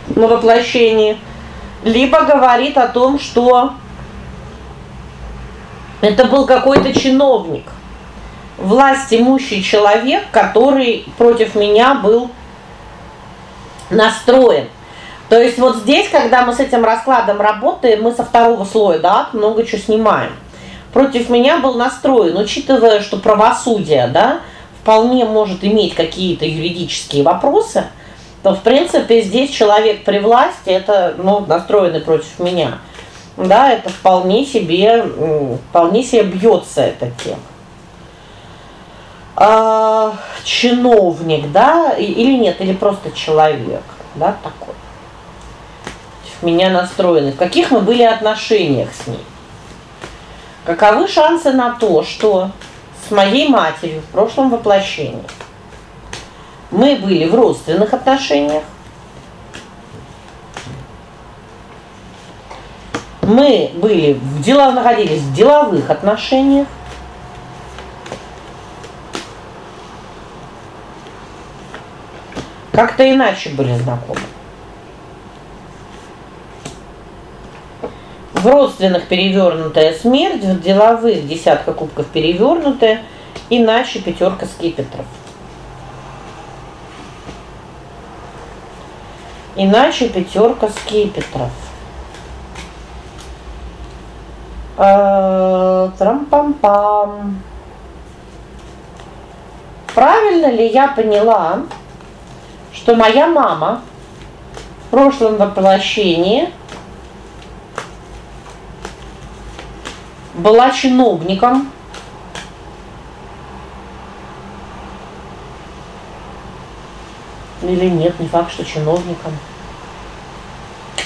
воплощении, либо говорит о том, что это был какой-то чиновник власть имущий человек, который против меня был настроен. То есть вот здесь, когда мы с этим раскладом работаем, мы со второго слоя, да, много чего снимаем. Против меня был настроен, учитывая, что правосудие, да, вполне может иметь какие-то юридические вопросы, то в принципе здесь человек при власти это, ну, настроенный против меня. Да, это вполне себе вполне себе бьется эта тема а, чиновник, да, или нет, или просто человек, да, такой. Меня настроены. В каких мы были отношениях с ней? Каковы шансы на то, что с моей матерью в прошлом воплощении мы были в родственных отношениях? Мы были в делах находились в деловых отношениях? Как-то иначе были знакомы. В родственных перевернутая смерть, в деловых десятка кубков перевернутая, иначе пятерка скипетров. Иначе пятерка скипетров. А, трам-пам-пам. Правильно ли я поняла, что моя мама в прошлом воплощении была чиновником или нет, не факт, что чиновником.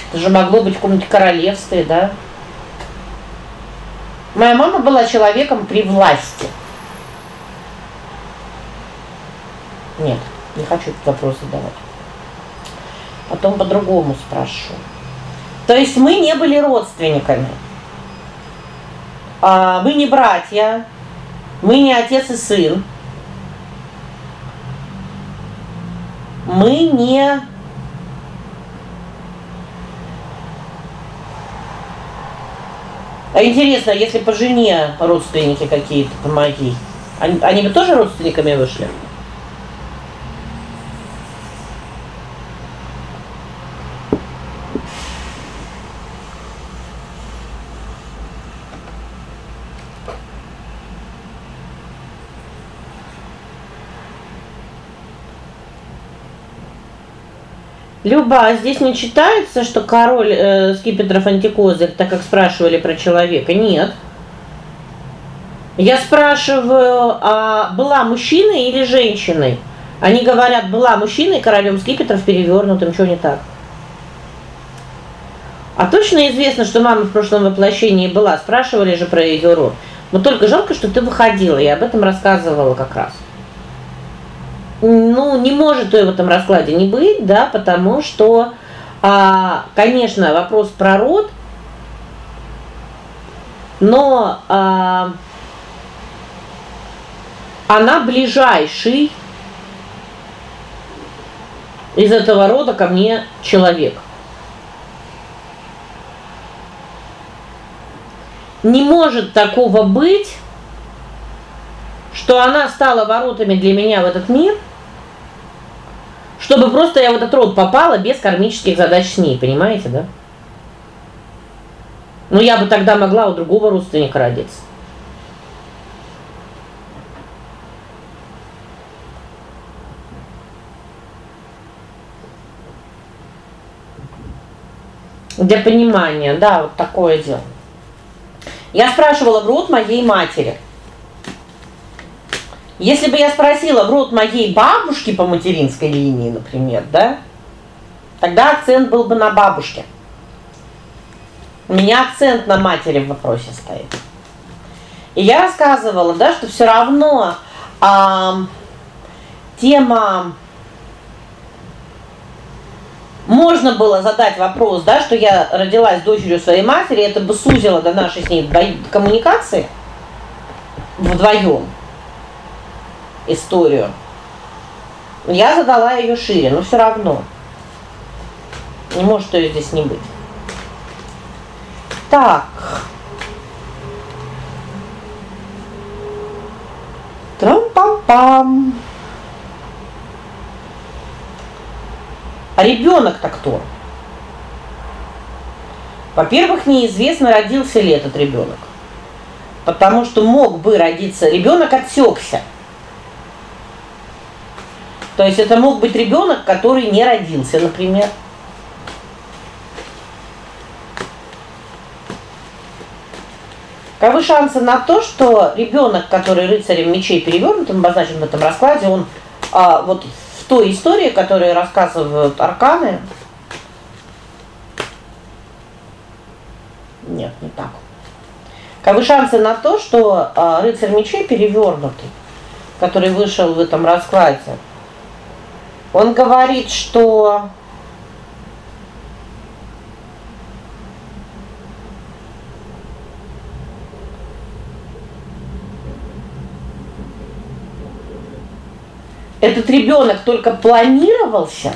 Это же могло быть в каком-нибудь королевстве, да? Моя мама была человеком при власти. Нет, не хочу этот вопрос задавать. Потом по-другому спрошу. То есть мы не были родственниками. А мы не братья. Мы не отец и сын. Мы не А интересно, если по жене родственники какие-то, по моей, они, они бы тоже родственниками вышли? Люба, а здесь не читается, что король э, скипетров антикозырь, так как спрашивали про человека? Нет. Я спрашиваю, а была мужчиной или женщиной? Они говорят, была мужчиной, королем скипетров перевернутым, что не так? А точно известно, что мама в прошлом воплощении была. Спрашивали же про ее род. Но только жалко, что ты выходила, я об этом рассказывала как раз ну, не может в этом раскладе не быть, да, потому что а, конечно, вопрос про род, но а, она ближайший из этого рода ко мне человек. Не может такого быть, что она стала воротами для меня в этот мир чтобы просто я в этот род попала без кармических задач с ней, понимаете, да? Ну я бы тогда могла у другого родственника родиться. Для понимания, да, вот такое дело. Я спрашивала в род моей матери. Если бы я спросила в род моей бабушки по материнской линии, например, да? Тогда акцент был бы на бабушке. У меня акцент на матери в вопросе стоит. И я рассказывала, да, что все равно а, тема можно было задать вопрос, да, что я родилась дочерью своей матери, это бы сузило до нашей с ней коммуникации вдвоем историю. Я задала ее шире, но все равно не может ее здесь не быть. Так. Трам-пам-пам. А ребенок-то кто? Во-первых, неизвестно, родился ли этот ребенок. Потому что мог бы родиться ребенок отсекся. То есть это мог быть ребенок, который не родился, например. Каковы шансы на то, что ребенок, который рыцарем мечей перевернутым обозначен в этом раскладе, он а, вот в той истории, которую рассказывают арканы, Нет, не так. Каковы шансы на то, что а, рыцарь мечей перевернутый, который вышел в этом раскладе, он говорит, что этот ребенок только планировался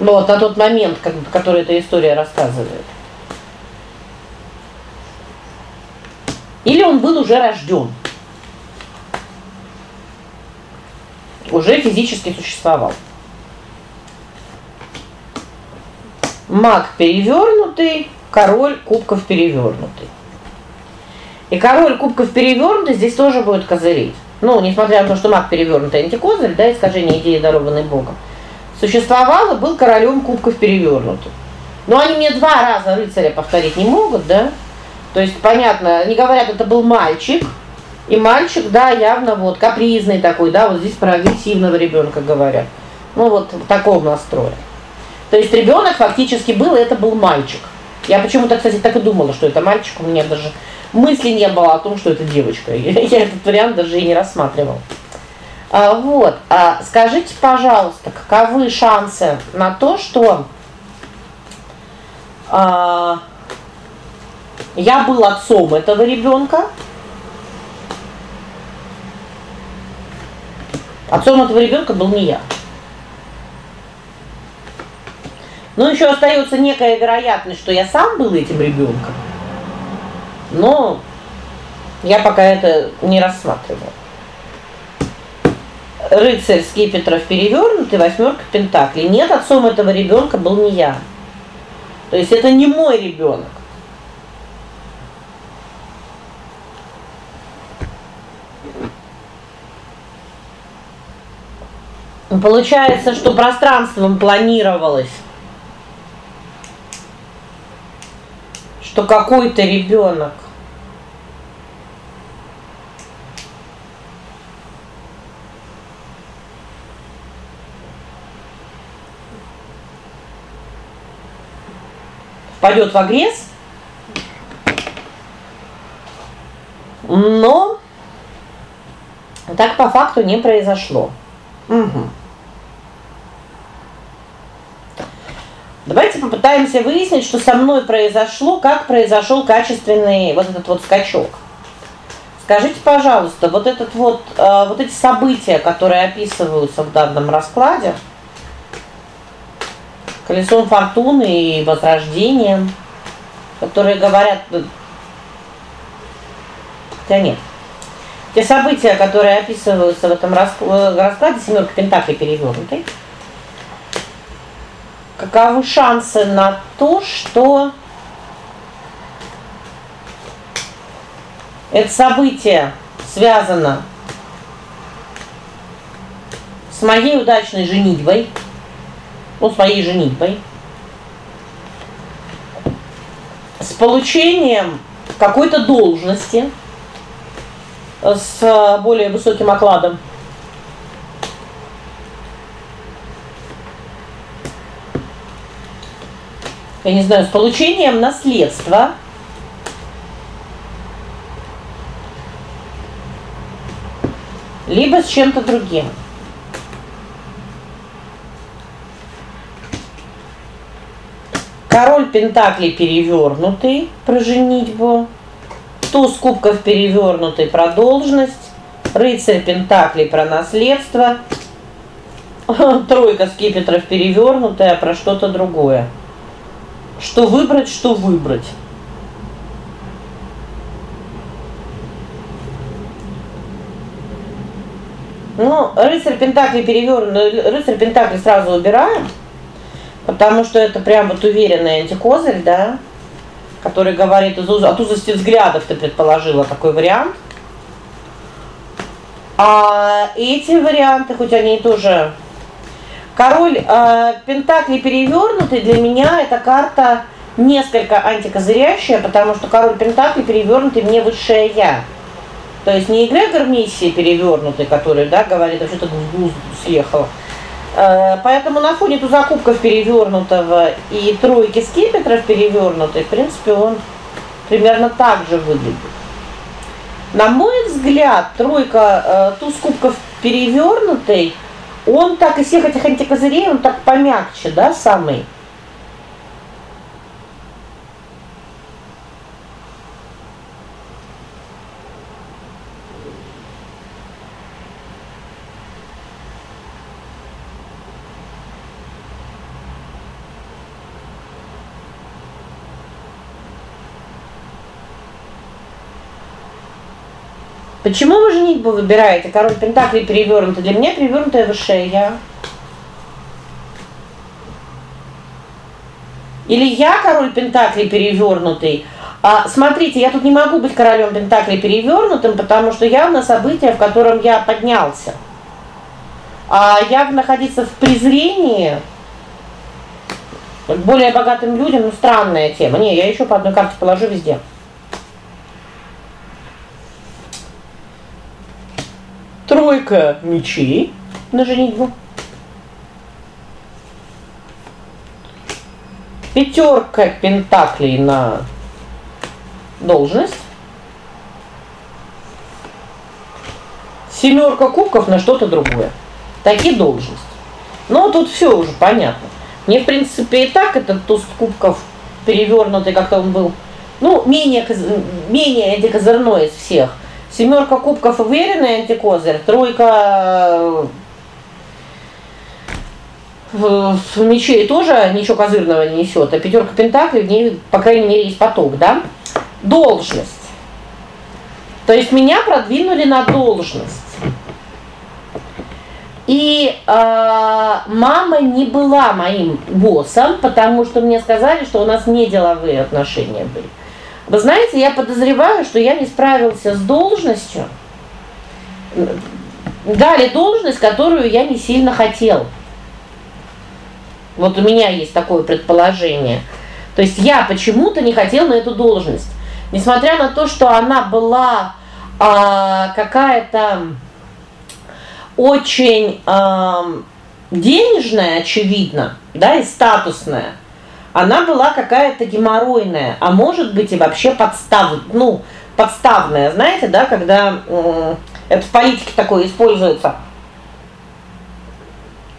Ну, вот на тот момент, который эта история рассказывает. Или он был уже рожден. Уже физически существовал. Маг перевернутый, король кубков перевернутый. И король кубков перевернутый здесь тоже будет козырить. Ну, несмотря на то, что маг перевернутый антикозырь, да, искажение идеи, дарованной Богом. Существовал и был королем кубков перевернутым. Но они мне два раза рыцаря повторить не могут, да? То есть понятно, они говорят, это был мальчик, и мальчик, да, явно вот капризный такой, да, вот здесь про агрессивного ребенка говорят. Ну вот в таком настрое. То есть ребенок фактически был, и это был мальчик. Я почему-то, кстати, так и думала, что это мальчик, у меня даже мысли не было о том, что это девочка. Я, этот вариант даже и не рассматривал. А, вот. А скажите, пожалуйста, каковы шансы на то, что а, я был отцом этого ребенка? Отцом этого ребенка был не я. Но еще остается некая вероятность, что я сам был этим ребенком. Но я пока это не рассматриваю. Рыцарь скипетров перевернутый, восьмерка пентаклей. Нет, отцом этого ребенка был не я. То есть это не мой ребенок. Получается, что пространством планировалось, что какой-то ребенок пойдет в агресс. Но так по факту не произошло. Угу. Давайте попытаемся выяснить, что со мной произошло, как произошел качественный вот этот вот скачок. Скажите, пожалуйста, вот этот вот э, вот эти события, которые описываются в данном раскладе, колесом фортуны и возрождением, которые говорят хотя нет. Те события, которые описываются в этом раскладе семерка пентаклей перевернутой, каковы шансы на то, что это событие связано с моей удачной женитьбой, ну, с моей женитьбой, с получением какой-то должности с более высоким окладом. Я не знаю, с получением наследства. либо с чем-то другим. Король пентаклей перевернутый про женитьбу. Туз кубков перевернутый про должность. Рыцарь пентаклей про наследство. Тройка скипетров перевернутая про что-то другое. Что выбрать, что выбрать. Ну, рыцарь пентаклей перевернутый, рыцарь пентаклей сразу убираем. Потому что это прям вот уверенный антикозырь, да, который говорит от узости взглядов ты предположила такой вариант. А эти варианты, хоть они тоже Король э, пентаклей перевернутый для меня эта карта несколько антикозырящая, потому что король пентаклей перевернутый мне высшее я. То есть не эгрегор миссии перевернутый, который, да, говорит, что-то в гнузду съехало. Э, поэтому на фоне туза кубков перевернутого и тройки скипетров перевернутой, в принципе, он примерно так же выглядит. На мой взгляд, тройка э, туз кубков перевернутой, он так из всех этих антикозырей, он так помягче, да, самый. Почему вы женитьбу выбираете? Король пентаклей перевернутый. Для меня перевернутая высшая я. Или я король пентаклей перевернутый, А смотрите, я тут не могу быть королем пентаклей перевернутым, потому что явно событие, в котором я поднялся. А явно находиться в презрении более богатым людям, ну странная тема. Не, я еще по одной карте положу везде. Тройка мечей на женитьбу. Пятерка пентаклей на должность. Семерка кубков на что-то другое. Такие должности. Ну, тут все уже понятно. Мне, в принципе, и так этот туз кубков перевернутый, как-то он был, ну, менее менее антикозырной из всех. Семерка кубков уверенный антикозырь, тройка в мечей тоже ничего козырного не несет, а пятерка пентаклей в ней, по крайней мере, есть поток, да? Должность. То есть меня продвинули на должность. И э, мама не была моим боссом, потому что мне сказали, что у нас не деловые отношения были. Вы знаете, я подозреваю, что я не справился с должностью. Дали должность, которую я не сильно хотел. Вот у меня есть такое предположение. То есть я почему-то не хотел на эту должность. Несмотря на то, что она была а, какая-то очень а, денежная, очевидно, да, и статусная. Она была какая-то геморройная, а может быть и вообще подстав, ну, подставная, знаете, да, когда это в политике такое используется.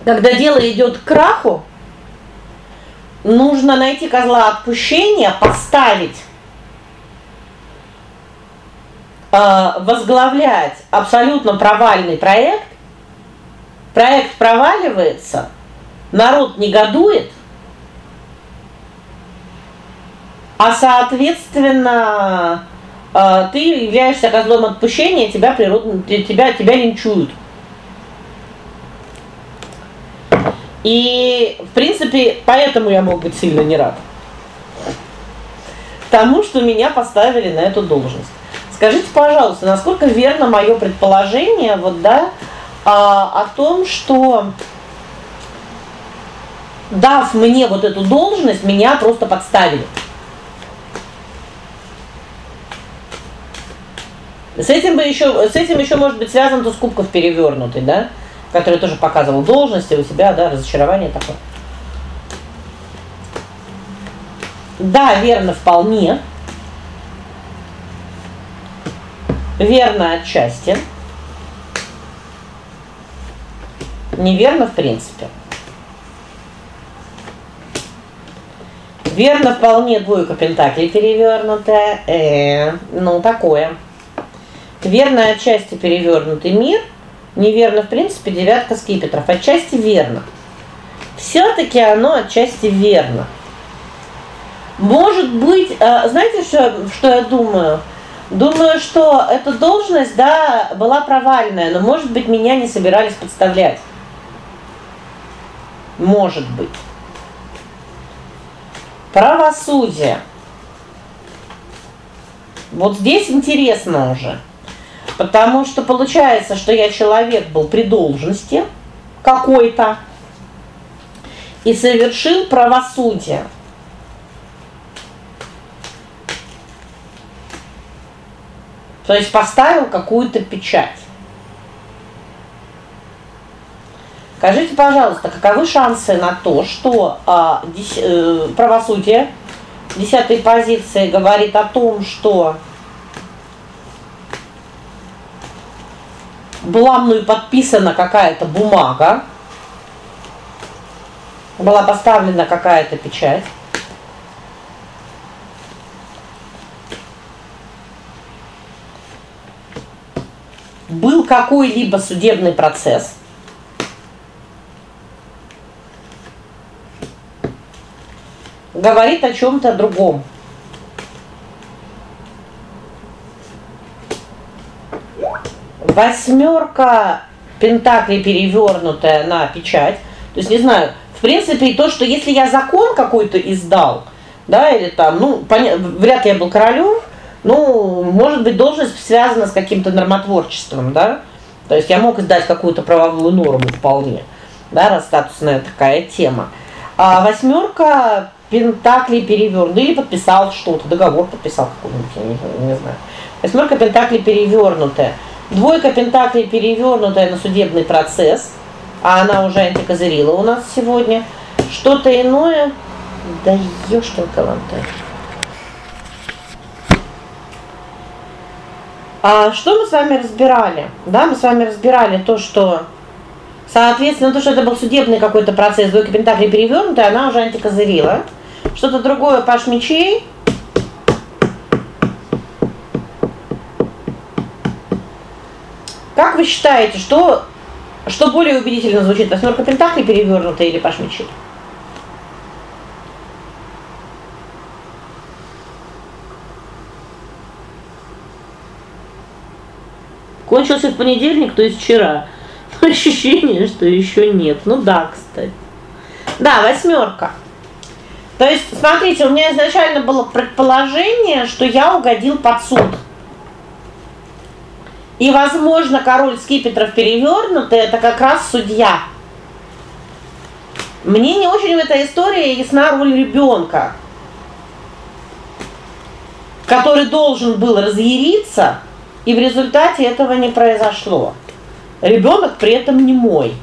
Когда дело идет к краху, нужно найти козла отпущения, поставить э, возглавлять абсолютно провальный проект. Проект проваливается, народ негодует, а соответственно, э, ты являешься козлом отпущения, тебя природно тебя тебя линчуют. И, в принципе, поэтому я мог быть сильно не рад. Тому, что меня поставили на эту должность. Скажите, пожалуйста, насколько верно мое предположение, вот, да, а, о том, что дав мне вот эту должность, меня просто подставили. С этим бы еще с этим еще может быть связан туз кубков перевернутый, да? который тоже показывал должности у себя, да, разочарование такое. Да, верно вполне. Верно отчасти. Неверно в принципе. Верно вполне двойка пентаклей перевернутая. Э, ну такое. Верно отчасти перевернутый мир неверно, в принципе, девятка скипетров. Отчасти верно. все таки оно отчасти верно. Может быть, э, знаете, что что я думаю? Думаю, что эта должность, да, была провальная, но может быть, меня не собирались подставлять. Может быть. Правосудие. Вот здесь интересно уже. Потому что получается, что я человек был при должности какой-то и совершил правосудие. То есть поставил какую-то печать. Скажите, пожалуйста, каковы шансы на то, что а, э, правосудие десятой позиции говорит о том, что была мной подписана какая-то бумага, была поставлена какая-то печать. Был какой-либо судебный процесс. Говорит о чем то другом. Восьмерка пентаклей перевернутая на печать. То есть не знаю, в принципе, то, что если я закон какой-то издал, Да, или там, ну, вряд ли я был королем, ну, может быть, должность связана с каким-то нормотворчеством, да? То есть я мог издать какую-то правовую норму вполне. Да, раз статусная такая тема. А восьмерка пентаклей перевернут или подписал что-то, договор подписал какой-нибудь, я не, не знаю. Восьмерка пентаклей перевернутая. Двойка пентаклей перевернутая на судебный процесс, а она уже антикозырила у нас сегодня. Что-то иное, да ёшкин калантай. А что мы с вами разбирали? Да, мы с вами разбирали то, что соответственно, то, что это был судебный какой-то процесс, двойка пентаклей перевернутая, она уже антикозырила. Что-то другое паш мечей. Как вы считаете, что что более убедительно звучит, восьмерка пентаклей перевернутая или паш мечей? Кончился в понедельник, то есть вчера. Ощущение, что еще нет. Ну да, кстати. Да, восьмерка. То есть, смотрите, у меня изначально было предположение, что я угодил под суд. И, возможно, король скипетров перевернутый это как раз судья. Мне не очень в этой истории ясна роль ребенка, который должен был разъяриться и в результате этого не произошло. Ребенок при этом не мой.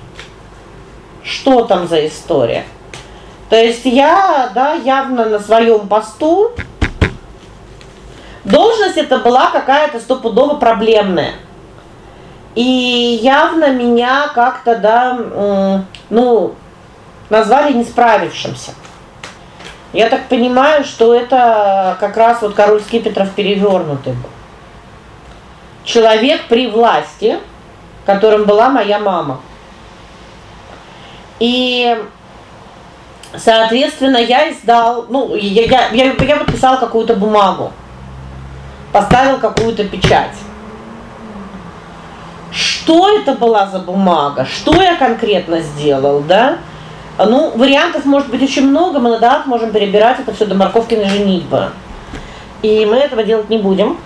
Что там за история? То есть я, да, явно на своем посту должность это была какая-то стопудово проблемная. И явно меня как-то, да, ну, назвали не справившимся. Я так понимаю, что это как раз вот король скипетров перевернутый был человек при власти, которым была моя мама. И соответственно, я издал, ну, я я я, я подписал какую-то бумагу. Поставил какую-то печать. Что это была за бумага? Что я конкретно сделал, да? Ну, вариантов может быть очень много, мы на дат можем перебирать это все до морковки на женитьбы. И мы этого делать не будем.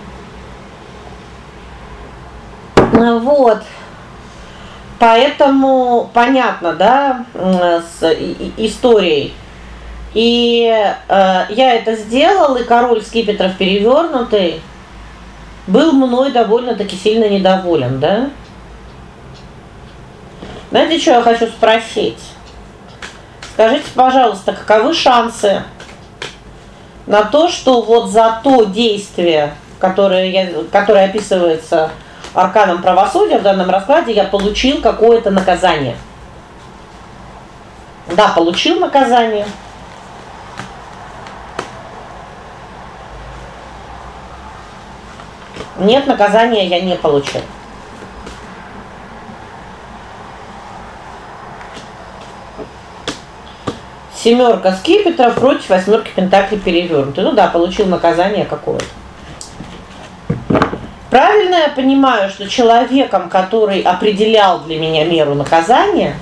Э, вот. Поэтому понятно, да, с историей. И э, я это сделал, и король скипетров перевернутый был мной довольно-таки сильно недоволен, да? Знаете, что я хочу спросить? Скажите, пожалуйста, каковы шансы на то, что вот за то действие, которое я которое описывается арканом правосудия в данном раскладе я получил какое-то наказание. Да, получил наказание. Нет, наказания я не получил. Семерка скипетров против восьмерки пентаклей перевернутой. Ну да, получил наказание какое-то. Правильно я понимаю, что человеком, который определял для меня меру наказания,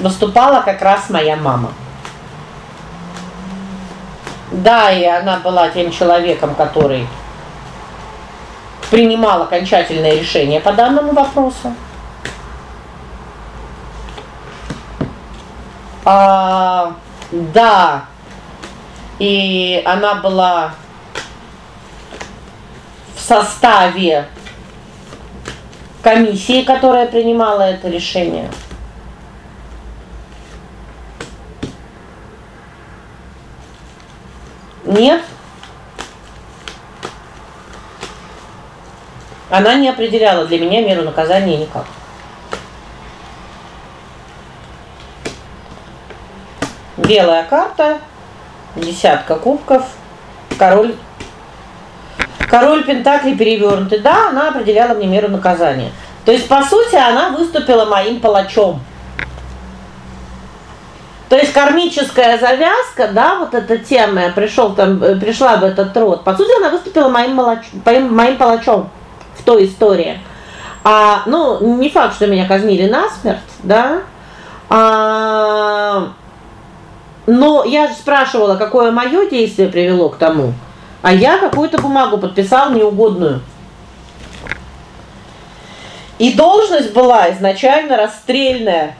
выступала как раз моя мама. Да, и она была тем человеком, который принимал окончательное решение по данному вопросу. А, да. И она была составе комиссии, которая принимала это решение. Нет. Она не определяла для меня меру наказания никак. Белая карта, десятка кубков, король Король пентаклей перевернутый. Да, она определяла мне меру наказания. То есть, по сути, она выступила моим палачом. То есть кармическая завязка, да, вот эта тема, пришел там э, пришла в этот род. По сути, она выступила моим моим, моим палачом той истории. А, ну, не факт, что меня казнили насмерть, да? А Но я же спрашивала, какое мое действие привело к тому. А я какую-то бумагу подписал неугодную. И должность была изначально расстрельная.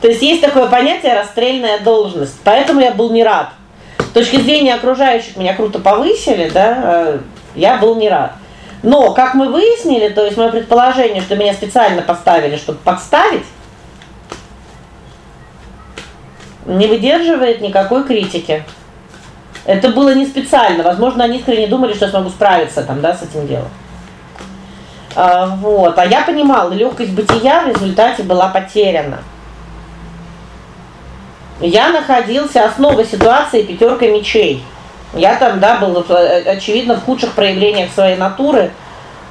То есть есть такое понятие расстрельная должность. Поэтому я был не рад. С точки зрения окружающих меня круто повысили, да? Э, я был не рад. Но, как мы выяснили, то есть мое предположение, что меня специально поставили, чтобы подставить, не выдерживает никакой критики. Это было не специально. Возможно, они искренне думали, что я смогу справиться там, да, с этим делом. А, вот. А я понимала, легкость бытия в результате была потеряна. Я находился основой ситуации пятерка мечей. Я там, да, был э, очевидно в худших проявлениях своей натуры,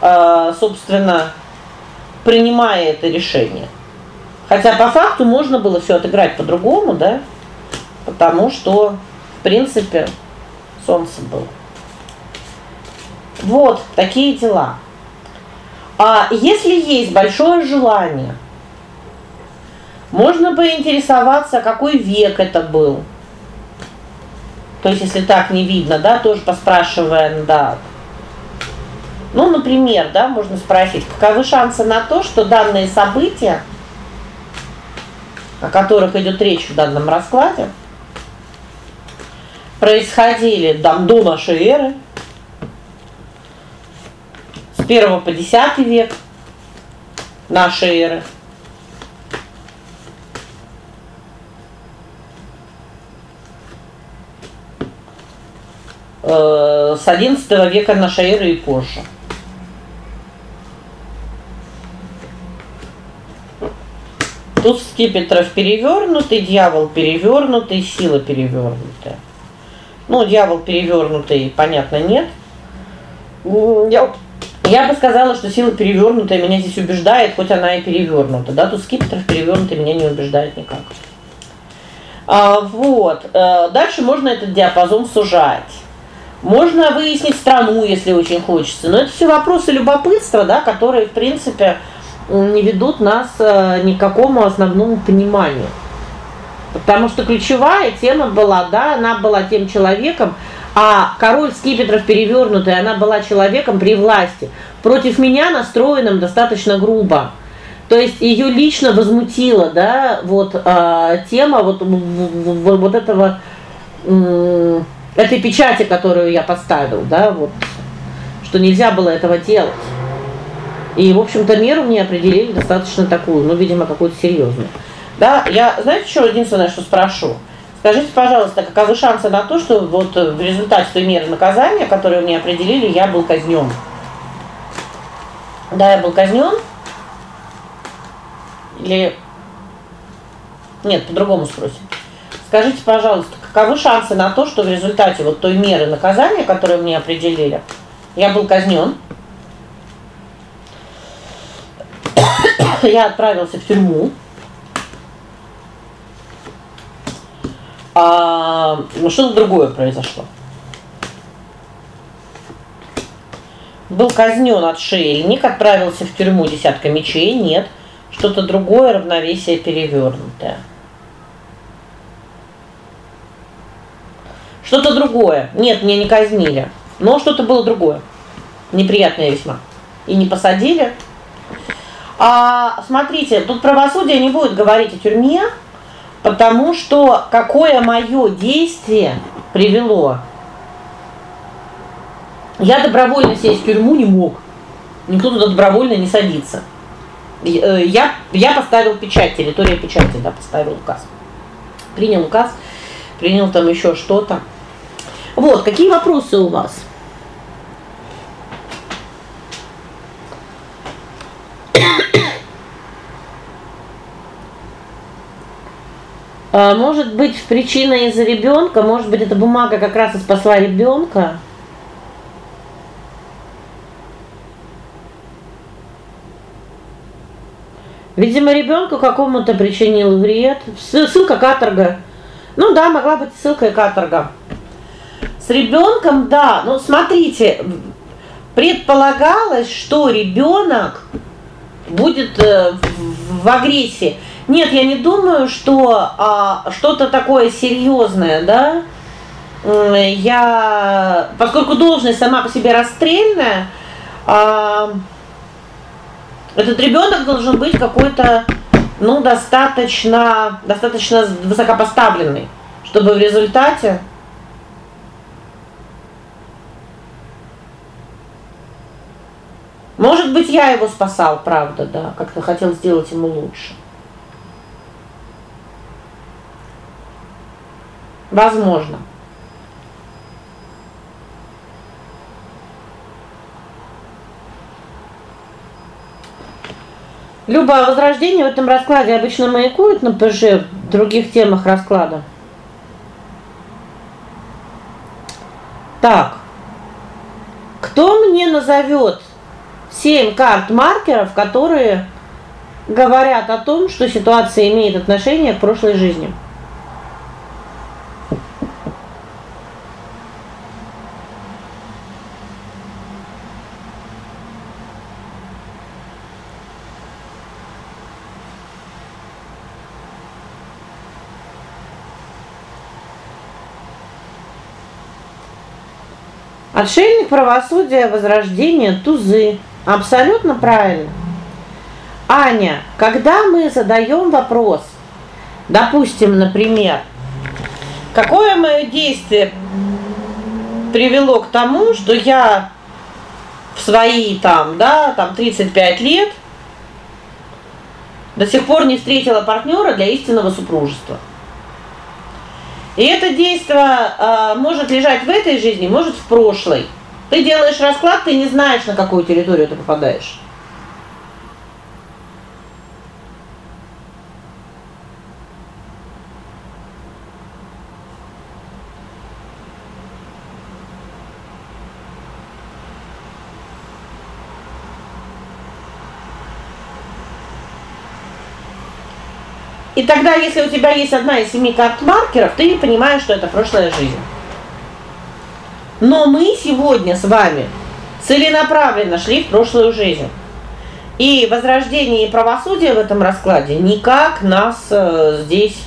э, собственно, принимая это решение. Хотя по факту можно было все отыграть по-другому, да? Потому что, в принципе, солнце было. Вот такие дела. А если есть большое желание, можно поинтересоваться, какой век это был. То есть если так не видно, да, тоже поспрашиваем да. Ну, например, да, можно спросить, каковы шансы на то, что данные события, о которых идет речь в данном раскладе, происходили там до нашей эры, с 1 по 10 век нашей эры. Э, с 11 века нашей эры и позже. Тут скипетров перевернутый, дьявол перевернутый, сила перевернутая. Ну, дьявол перевернутый, понятно, нет. Я я бы сказала, что сила перевернутая меня здесь убеждает, хоть она и перевернута, да? Тут скипетров перевернутый меня не убеждает никак. А вот. Э, дальше можно этот диапазон сужать. Можно выяснить страну, если очень хочется. Но это все вопросы любопытства, да, которые, в принципе, не ведут нас э, ни к какому основному пониманию. Потому что ключевая тема была, да, она была тем человеком, а король скипетров перевернутый, она была человеком при власти, против меня настроенным достаточно грубо. То есть ее лично возмутила, да, вот э, тема вот вот этого этой печати, которую я поставил, да, вот что нельзя было этого делать. И, в общем-то, меру мне определили достаточно такую, ну, видимо, какую-то серьезную. Да, я, знаете, что единственное, что спрошу? Скажите, пожалуйста, каковы шансы на то, что вот в результате той меры наказания, которую мне определили, я был казнен? Да, я был казнен? Или Нет, по-другому спросим. Скажите, пожалуйста, каковы шансы на то, что в результате вот той меры наказания, которую мне определили, я был казнен? Я отправился в тюрьму. А, ну что-то другое произошло. Был казнен отшельник, отправился в тюрьму десятка мечей, нет, что-то другое, равновесие перевернутое. Что-то другое. Нет, меня не казнили. Но что-то было другое. Неприятное весьма. И не посадили. А смотрите, тут правосудие не будет говорить о тюрьме, потому что какое мое действие привело. Я добровольно сесть в тюрьму не мог. Никто туда добровольно не садится. Э, я я поставил печать, территория печати, да, поставил указ. Принял указ, принял там еще что-то. Вот, какие вопросы у вас? А, может быть, причина из-за ребенка, может быть, эта бумага как раз и спасла ребенка. Видимо, ребенку какому-то причинил вред. Ссылка каторга. Ну да, могла быть ссылка и каторга. Ребенком, да, но смотрите, предполагалось, что ребенок будет э, в агрессии. Нет, я не думаю, что а, что-то такое серьезное, да? Я, поскольку должность сама по себе расстрельная, а, этот ребенок должен быть какой-то, ну, достаточно достаточно высокопоставленный, чтобы в результате Может быть, я его спасал, правда, да, как-то хотел сделать ему лучше. Возможно. Любое возрождение в этом раскладе обычно маякует на ПЖ в других темах расклада. Так. Кто мне назовет семь карт маркеров, которые говорят о том, что ситуация имеет отношение к прошлой жизни? Отшельник правосудия, возрождение, тузы. Абсолютно правильно. Аня, когда мы задаем вопрос, допустим, например, какое моё действие привело к тому, что я в свои там, да, там 35 лет до сих пор не встретила партнера для истинного супружества. И это действие э, может лежать в этой жизни, может в прошлой. Ты делаешь расклад, ты не знаешь, на какую территорию ты попадаешь. И тогда, если у тебя есть одна из семи карт маркеров, ты понимаешь, что это прошлая жизнь. Но мы сегодня с вами целенаправленно шли в прошлую жизнь. И возрождение и правосудие в этом раскладе никак нас э, здесь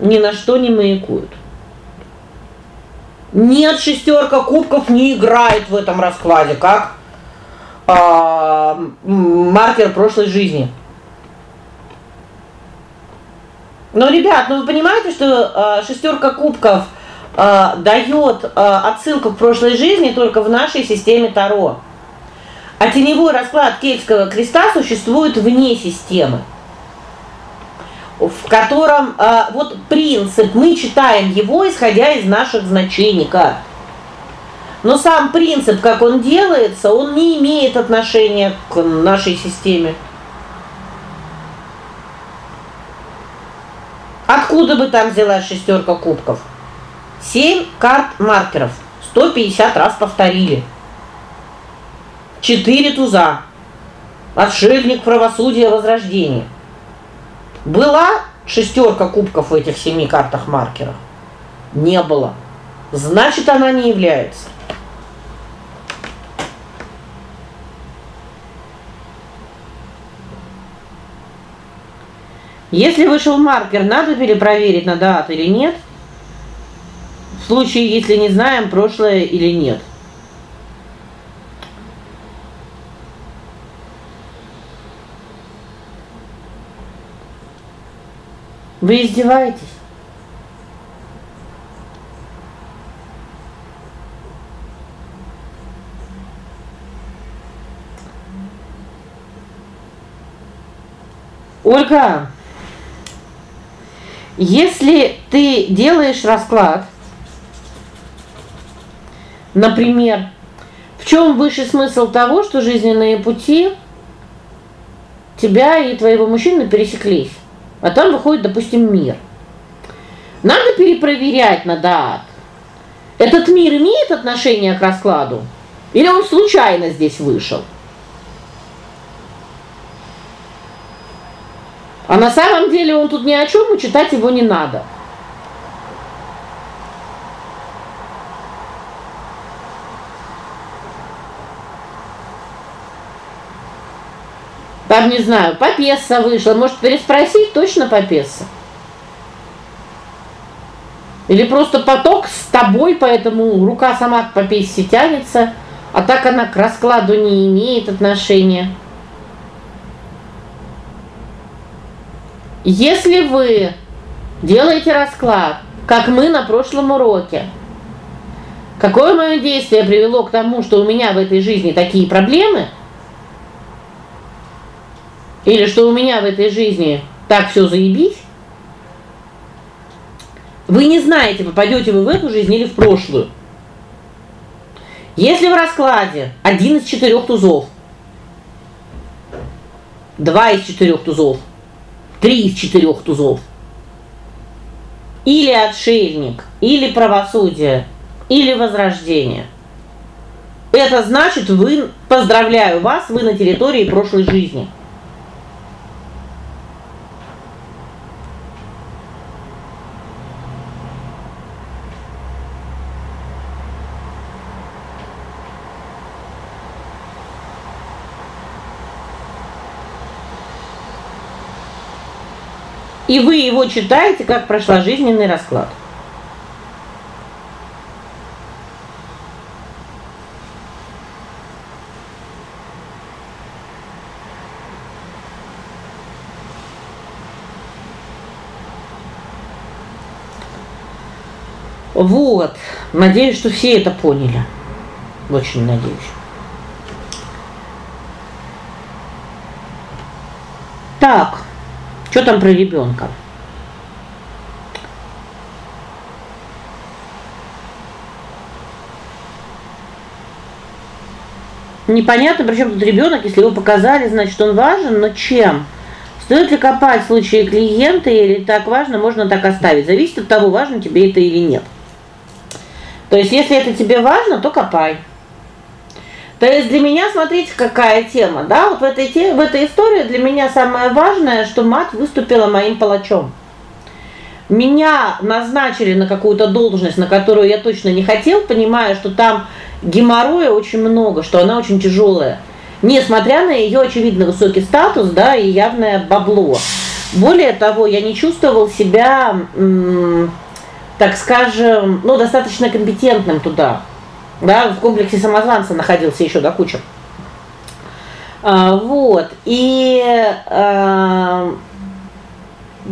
ни на что не маякуют. Нет, шестерка кубков не играет в этом раскладе, как а, маркер прошлой жизни. Но, ребят, ну вы понимаете, что э, шестерка кубков э, даёт э, отсылку к прошлой жизни только в нашей системе Таро. А теневой расклад Кельтского креста существует вне системы. В котором э, вот принцип, мы читаем его, исходя из наших значений. Но сам принцип, как он делается, он не имеет отношения к нашей системе. Откуда бы там взялась шестерка кубков? Семь карт маркеров. 150 раз повторили. Четыре туза. Отшельник правосудия возрождения. Была шестерка кубков в этих семи картах маркеров? Не было. Значит, она не является. Если вышел маркер, надо перепроверить, на дату или нет. В случае, если не знаем, прошлое или нет. Вы издеваетесь? Ольга, если ты делаешь расклад, например, в чем высший смысл того, что жизненные пути тебя и твоего мужчины пересеклись, а там выходит, допустим, мир. Надо перепроверять на дат. Этот мир имеет отношение к раскладу или он случайно здесь вышел? А на самом деле он тут ни о чем, и читать его не надо. Там, не знаю, Попесса вышла, может, переспросить точно Попесса? Или просто поток с тобой, поэтому рука сама к Попессе тянется, а так она к раскладу не имеет отношения. Если вы делаете расклад, как мы на прошлом уроке, какое мое действие привело к тому, что у меня в этой жизни такие проблемы? Или что у меня в этой жизни так все заебись? Вы не знаете, попадете вы в эту жизнь или в прошлую. Если в раскладе один из четырех тузов, два из четырех тузов, три из четырех тузов, или отшельник, или правосудие, или возрождение. Это значит, вы поздравляю вас, вы на территории прошлой жизни. И вы его читаете, как прошла жизненный расклад. Вот. Надеюсь, что все это поняли. Очень надеюсь. Так. Что там про ребенка? Непонятно, причем тут ребенок, если его показали, значит, он важен, но чем? Стоит ли копать в случае клиента или так важно, можно так оставить. Зависит от того, важно тебе это или нет. То есть, если это тебе важно, то копай. То есть для меня, смотрите, какая тема, да? Вот в этой теме, в этой истории для меня самое важное, что мать выступила моим палачом. Меня назначили на какую-то должность, на которую я точно не хотел, понимая, что там геморроя очень много, что она очень тяжелая. Несмотря на ее очевидно высокий статус, да, и явное бабло. Более того, я не чувствовал себя, так скажем, ну, достаточно компетентным туда. Да, в комплексе самозванца находился еще до кучи. А, вот. И а,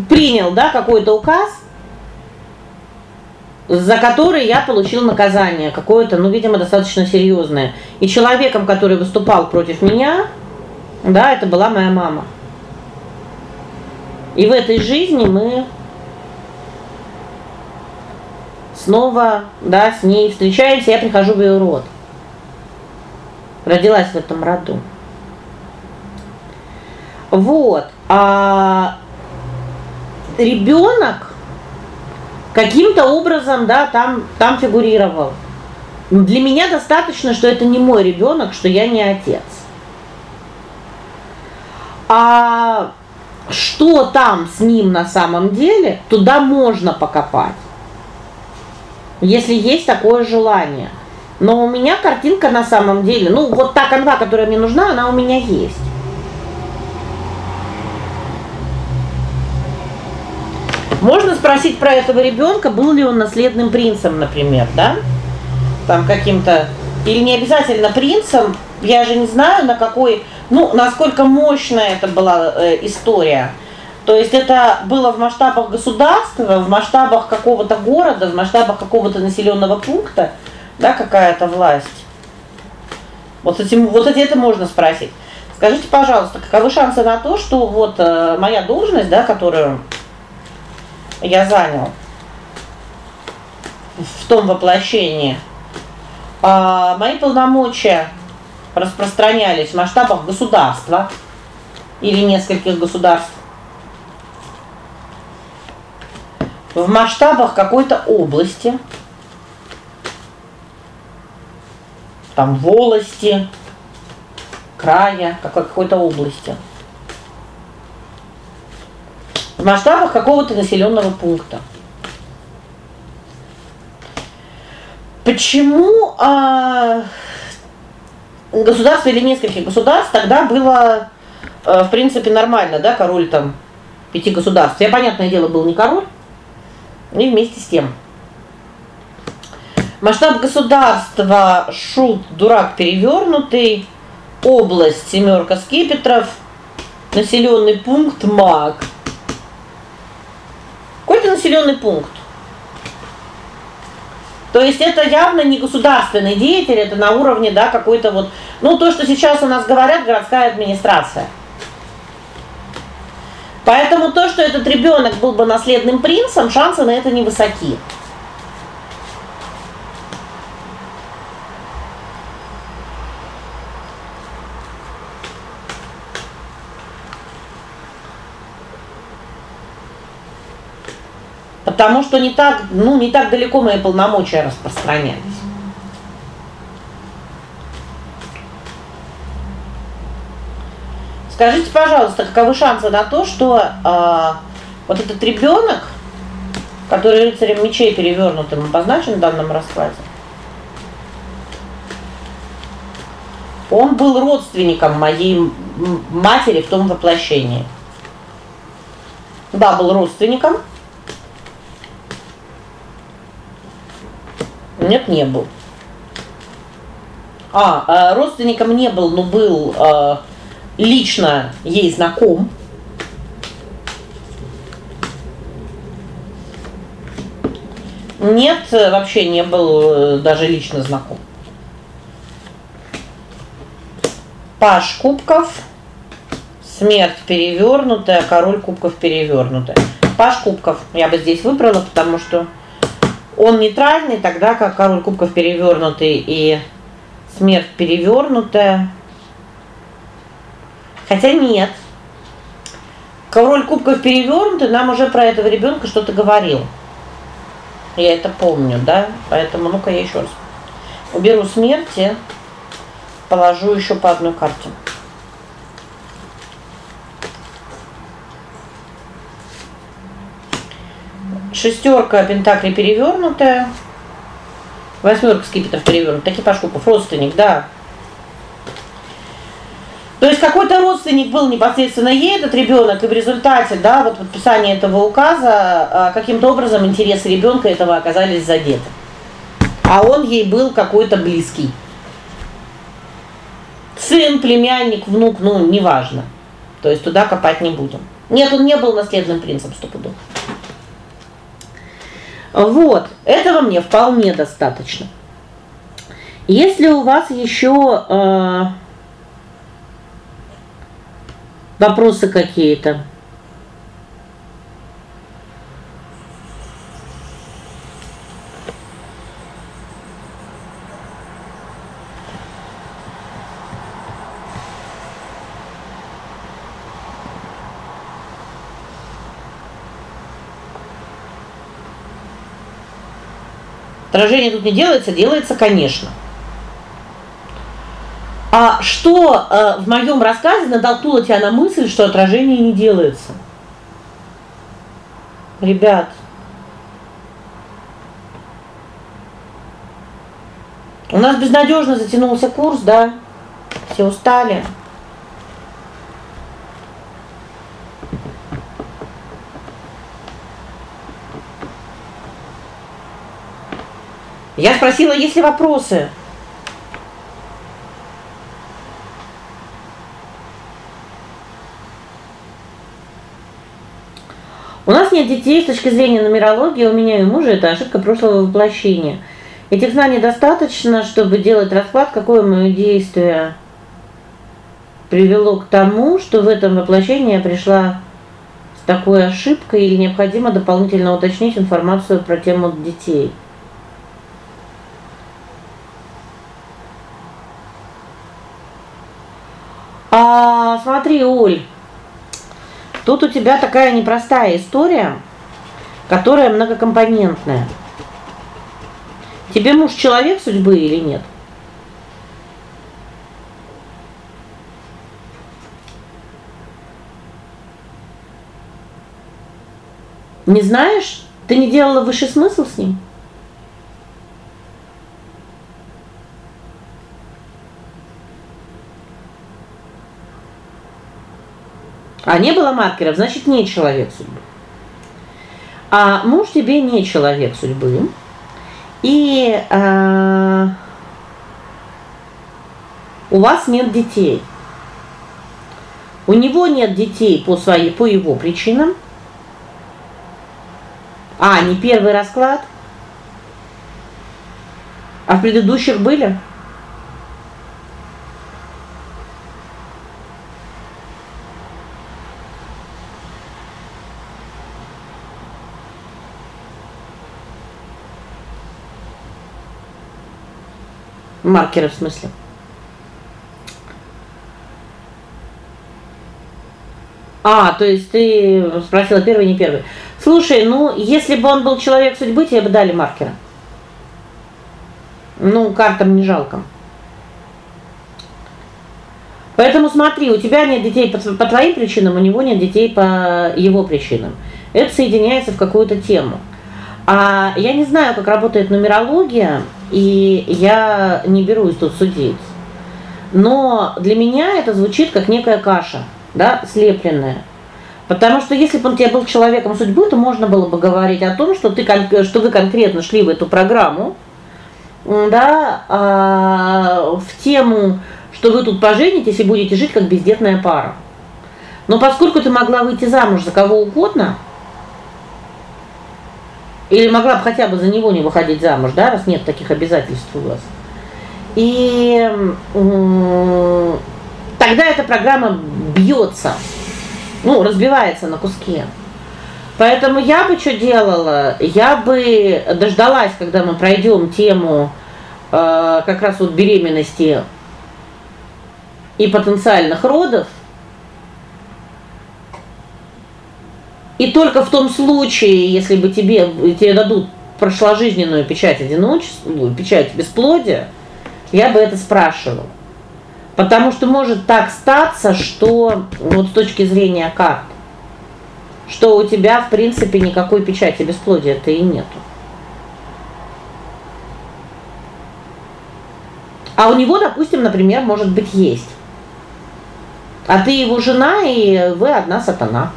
принял, да, какой-то указ, за который я получил наказание какое-то, ну, видимо, достаточно серьезное. И человеком, который выступал против меня, да, это была моя мама. И в этой жизни мы снова, да, с ней встречаемся, я прихожу в ее род. Родилась в этом роду. Вот. А ребенок каким-то образом, да, там там фигурировал. Для меня достаточно, что это не мой ребенок, что я не отец. А что там с ним на самом деле, туда можно покопать если есть такое желание. Но у меня картинка на самом деле, ну вот та канва, которая мне нужна, она у меня есть. Можно спросить про этого ребенка, был ли он наследным принцем, например, да? Там каким-то или не обязательно принцем, я же не знаю, на какой, ну, насколько мощная это была э, история. То есть это было в масштабах государства, в масштабах какого-то города, в масштабах какого-то населенного пункта, да, какая-то власть. Вот этим вот это можно спросить. Скажите, пожалуйста, каковы шансы на то, что вот э, моя должность, да, которую я занял в том воплощении, а мои полномочия распространялись в масштабах государства или нескольких государств в масштабах какой-то области, там волости, края, какой-то области. В масштабах какого-то населенного пункта. Почему а, государство или несколько государств тогда было э, в принципе, нормально, да, король там пяти государств. Я понятное дело был не король. И вместе с тем Масштаб государства шут, дурак перевернутый, область семерка скипетров, населенный пункт Маг. Какой-то населенный пункт. То есть это явно не государственный деятель, это на уровне, да, какой-то вот, ну то, что сейчас у нас говорят городская администрация. Поэтому то, что этот ребенок был бы наследным принцем, шансы на это невысоки. Потому что не так, ну, не так далеко мои полномочия распространялись. Скажите, пожалуйста, каковы шансы на то, что э, вот этот ребенок, который рыцарем мечей перевернутым обозначен в данном раскладе, он был родственником моей матери в том воплощении. Да, был родственником. Нет, не был. А, э, родственником не был, но был э, лично ей знаком. Нет, вообще не был э, даже лично знаком. Паш кубков, смерть перевернутая, король кубков перевернутая. Паш кубков я бы здесь выбрала, потому что он нейтральный, тогда как король кубков перевернутый и смерть перевернутая Хотя нет. Король кубков перевернутый, нам уже про этого ребенка что-то говорил. Я это помню, да? Поэтому ну-ка я еще раз уберу смерти, положу еще по одной карте. Шестерка пентаклей перевернутая. Восьмерка скипетров перевернутая. Такие пашкупов родственник, да. То есть какой-то родственник был непосредственно ей этот ребенок, и в результате, да, вот подписания этого указа а, каким-то образом интересы ребенка этого оказались задеты. А он ей был какой-то близкий. Сын, племянник, внук, ну, неважно. То есть туда копать не будем. Нет, он не был наследным принцем стопудово. Вот, этого мне вполне достаточно. Если у вас еще э, Вопросы какие-то? Отражение тут не делается, делается, конечно. А что э, в моем рассказе натолкнуло тебя на мысль, что отражение не делается? Ребят, У нас безнадежно затянулся курс, да? Все устали. Я спросила, есть ли вопросы. У нас нет детей с точки зрения нумерологии, у меня и мужа это ошибка прошлого воплощения. Этих знаний достаточно, чтобы делать расклад, какое моё действие привело к тому, что в этом воплощении я пришла с такой ошибкой или необходимо дополнительно уточнить информацию про тему детей. А, смотри, Оль, Тут у тебя такая непростая история, которая многокомпонентная. Тебе муж человек судьбы или нет? Не знаешь? Ты не делала высший смысл с ним? А не было маркеров, значит, не человек судьбы. А муж тебе не человек судьбы. И э, у вас нет детей. У него нет детей по своей по его причинам. А, не первый расклад. А в предыдущих были? Маркеры в смысле? А, то есть ты спросила первый, не первый. Слушай, ну, если бы он был человек судьбы, тебе бы дали маркера. Ну, картам не жалко. Поэтому смотри, у тебя нет детей по, по твоим причинам, у него нет детей по его причинам. Это соединяется в какую-то тему. А я не знаю, как работает нумерология, и я не берусь тут судить. Но для меня это звучит как некая каша, да, слепленная. Потому что если бы он тебе был человеком судьбы, то можно было бы говорить о том, что ты что вы конкретно шли в эту программу, да, а, в тему, что вы тут поженитесь и будете жить как бездетная пара. Но поскольку ты могла выйти замуж за кого угодно, или могла бы хотя бы за него не выходить замуж, да, раз нет таких обязательств у вас. И тогда эта программа бьется, ну, разбивается на куски. Поэтому я бы что делала? Я бы дождалась, когда мы пройдем тему э, как раз вот беременности и потенциальных родов, И только в том случае, если бы тебе тебе дадут прошложизненную печать одиночества, ну, печать бесплодия, я бы это спрашивала. Потому что может так статься, что вот с точки зрения карт, что у тебя, в принципе, никакой печати бесплодия-то и нету. А у него, допустим, например, может быть, есть. А ты его жена, и вы одна сатана.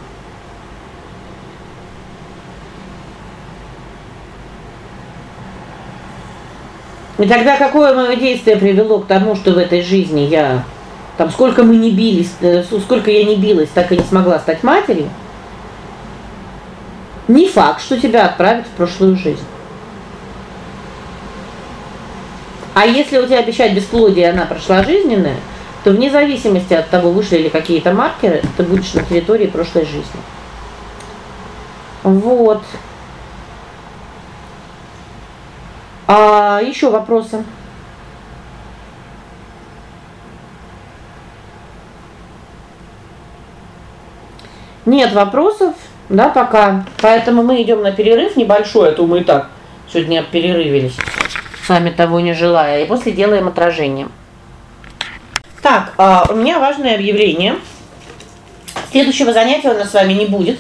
И тогда какое мое действие привело к тому, что в этой жизни я там сколько мы не бились, э, сколько я не билась, так и не смогла стать матерью? Не факт, что тебя отправят в прошлую жизнь. А если у тебя печать бесплодия, она прошла жизненная, то вне зависимости от того, вышли ли какие-то маркеры, ты будешь на территории прошлой жизни. Вот. А еще вопросы? Нет вопросов, да, пока. Поэтому мы идем на перерыв небольшой, а то мы и так сегодня перерывились, сами того не желая, и после делаем отражение. Так, а у меня важное объявление. Следующего занятия у нас с вами не будет,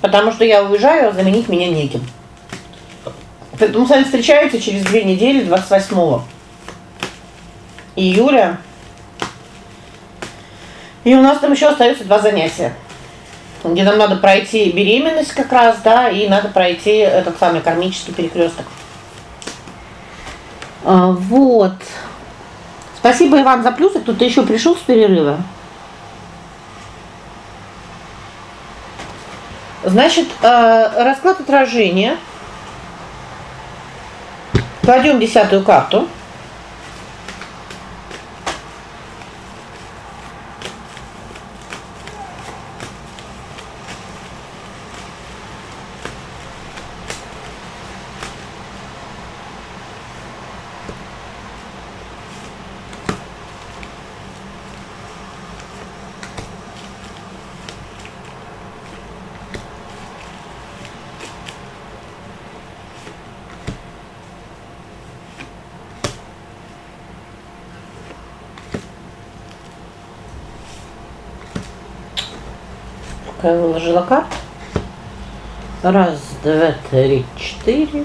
потому что я уезжаю, а заменить меня неким. Мы с вами встречаемся через две недели, 28 июля. И у нас там еще остается два занятия. Где нам надо пройти беременность как раз, да, и надо пройти этот самый кармический перекресток. А, вот. Спасибо, Иван, за плюсы. Кто-то еще пришел с перерыва? Значит, э, расклад отражения Radio un disagio educato? я выложила карту. Раз, два, три, четыре,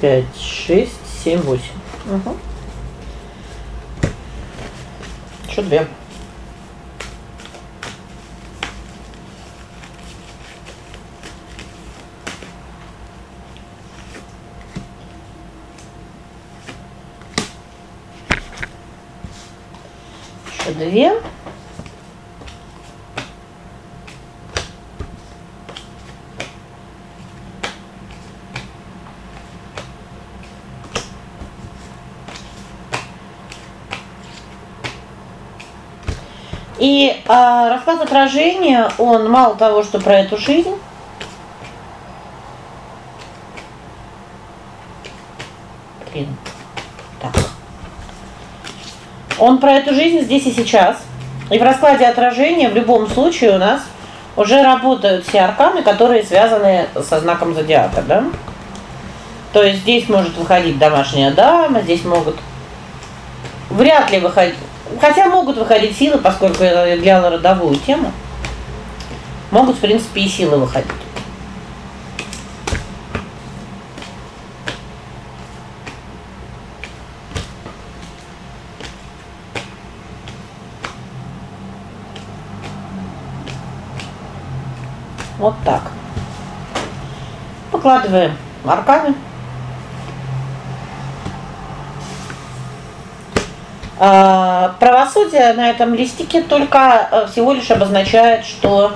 пять, шесть, семь, восемь. Угу. Еще две. Еще две. И а, расклад отражения, он мало того, что про эту жизнь, Блин. Так. Он про эту жизнь здесь и сейчас. И в раскладе отражения в любом случае у нас уже работают все арканы, которые связаны со знаком зодиака, да? То есть здесь может выходить домашняя дама, здесь могут вряд ли выходить Хотя могут выходить силы, поскольку я глянула родовую тему. Могут, в принципе, и силы выходить. Вот так. Покладываем арканы. Правосудие на этом листике только э, всего лишь обозначает, что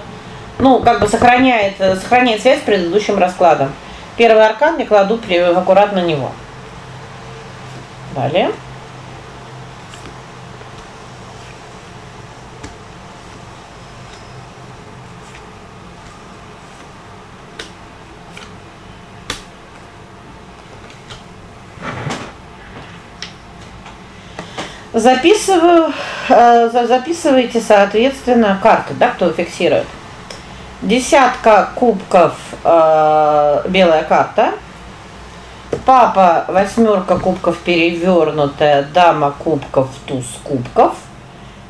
ну, как бы сохраняет сохраняет связь с предыдущим раскладом. Первый аркан я кладу аккуратно него. Далее. Записываю, э, записывайте, соответственно, карты, да, кто фиксирует. Десятка кубков э, белая карта. Папа восьмерка кубков перевернутая, дама кубков, туз кубков.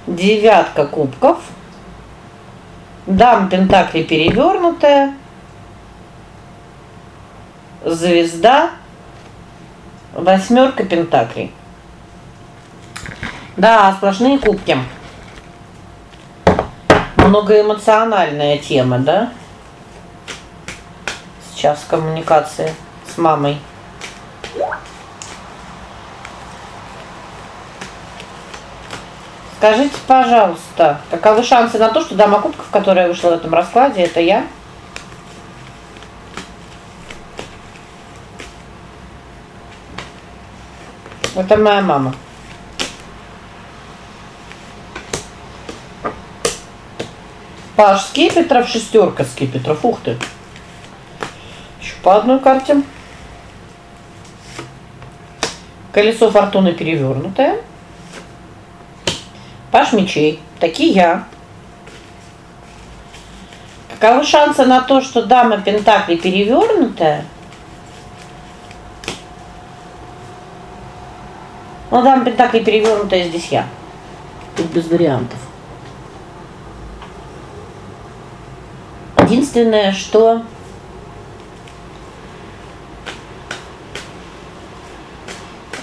Девятка кубков. Дам пентакли перевернутая. Звезда. Восьмерка пентаклей. Да, сплошные кубки. Многоэмоциональная тема, да? Сейчас коммуникации с мамой. Скажите, пожалуйста, каковы шансы на то, что дама кубков, которая вышла в этом раскладе, это я? Это моя мама. Паш скипетров, шестерка скипетров. Ух ты. Еще по одной карте. Колесо фортуны перевернутое. Паш мечей. Такие я. Каковы шансы на то, что дама пентаклей перевернутая? Ну, дама пентаклей перевернутая здесь я. Тут без вариантов. Единственное, что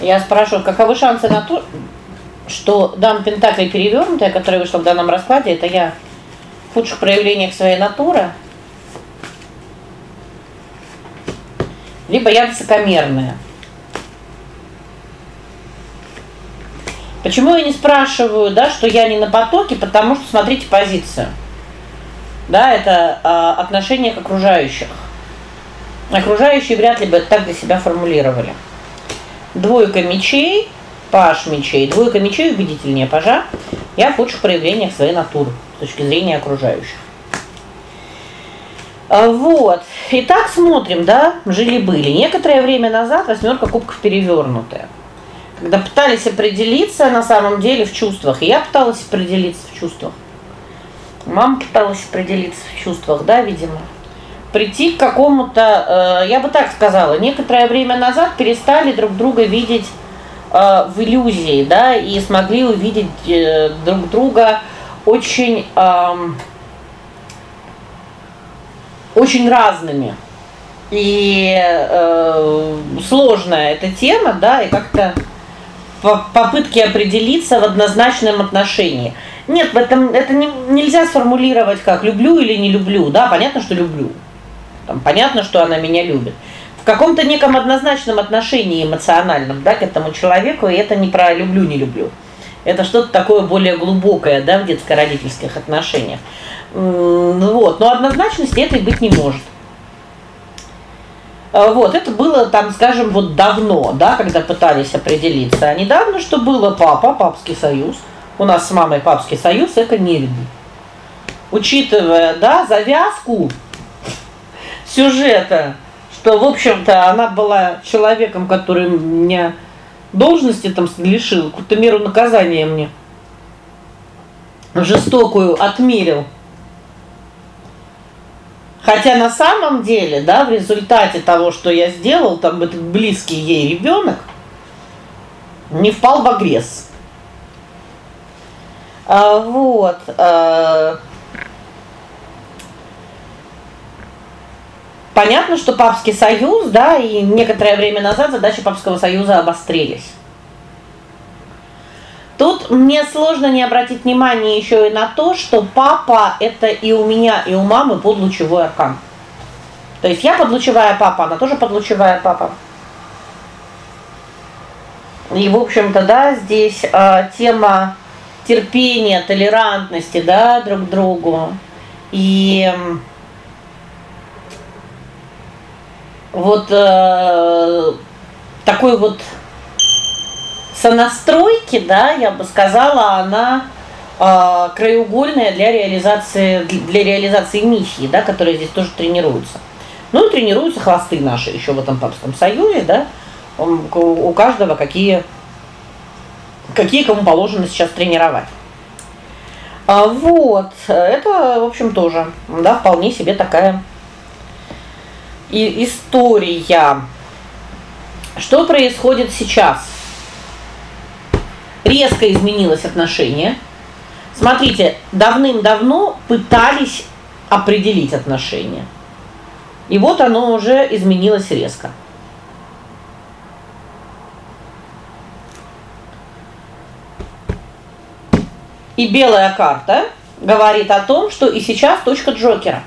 Я спрашиваю, каковы шансы на то, что дам пентаклей перевернутая, которая вышла в данном раскладе, это я в худших проявлениях своей натуры. Либо я высокомерная. Почему я не спрашиваю, да, что я не на потоке, потому что смотрите позицию. Да, это а, отношение к окружающих. Окружающие вряд ли бы так для себя формулировали. Двойка мечей, паш мечей, двойка мечей убедительнее пажа. Я в худших проявлениях своей натуры с точки зрения окружающих. А, вот. Итак, смотрим, да, жили-были. Некоторое время назад восьмерка кубков перевернутая. Когда пытались определиться на самом деле в чувствах, и я пыталась определиться в чувствах. Мама пыталась определиться в чувствах, да, видимо. Прийти к какому-то, э, я бы так сказала, некоторое время назад перестали друг друга видеть э, в иллюзии, да, и смогли увидеть э, друг друга очень э, очень разными. И э, сложная эта тема, да, и как-то попытки определиться в однозначном отношении. Нет, в этом это не, нельзя сформулировать как люблю или не люблю. Да, понятно, что люблю. Там понятно, что она меня любит. В каком-то неком однозначном отношении эмоциональном, да, к этому человеку, и это не про люблю, не люблю. Это что-то такое более глубокое, да, в детско-родительских отношениях. Вот, но однозначности этой быть не может. А, вот, это было там, скажем, вот давно, да, когда пытались определиться. А недавно что было папа, папский союз. У нас с мамой папский союз это не видно. Учитывая, да, завязку сюжета, что, в общем-то, она была человеком, который меня должности там лишил, какую-то меру наказания мне жестокую отмерил. Хотя на самом деле, да, в результате того, что я сделал, там этот близкий ей ребенок не впал в агресс. А, вот. А, Понятно, что папский союз, да, и некоторое время назад задачи папского союза обострились. Тут мне сложно не обратить внимание еще и на то, что папа это и у меня, и у мамы подлучевой аркан. То есть я подлучевая папа, она тоже подлучевая папа. И в общем-то, да, здесь э, тема терпения, толерантности, да, друг к другу. И вот э, такой вот сонастройки, да, я бы сказала, она э, краеугольная для реализации для реализации миссии, да, которая здесь тоже тренируется. Ну тренируются хвосты наши еще в этом папском союзе, да? У каждого какие какие кому положено сейчас тренировать. А вот, это, в общем, тоже, да, вполне себе такая и история. Что происходит сейчас? Резко изменилось отношение. Смотрите, давным-давно пытались определить отношения. И вот оно уже изменилось резко. И белая карта говорит о том, что и сейчас точка Джокера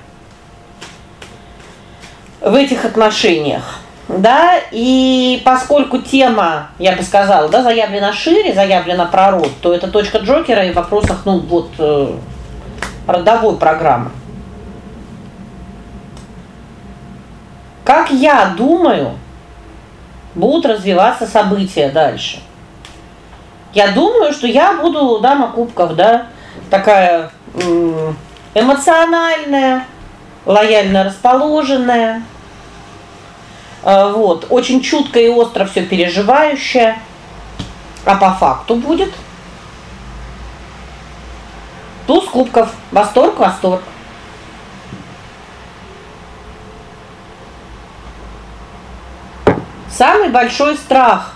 в этих отношениях. Да, и поскольку тема, я бы сказала, да, заявлена шире, заявлена про род, то это точка Джокера и в вопросах, ну, вот э, родовой программы. Как я думаю, будут развиваться события дальше. Я думаю, что я буду дама кубков, да, такая эмоциональная, лояльно расположенная, а, вот, очень чутко и остро все переживающая. А по факту будет туз кубков. Восторг, восторг. Самый большой страх.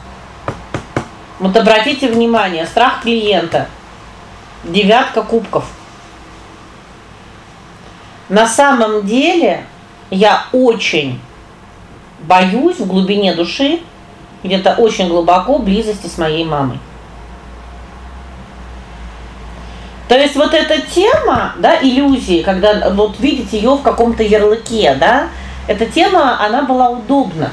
Вот обратите внимание, страх клиента. Девятка кубков. На самом деле я очень боюсь в глубине души, где-то очень глубоко близости с моей мамой. То есть вот эта тема, да, иллюзии, когда вот видите ее в каком-то ярлыке, да? Эта тема, она была удобна.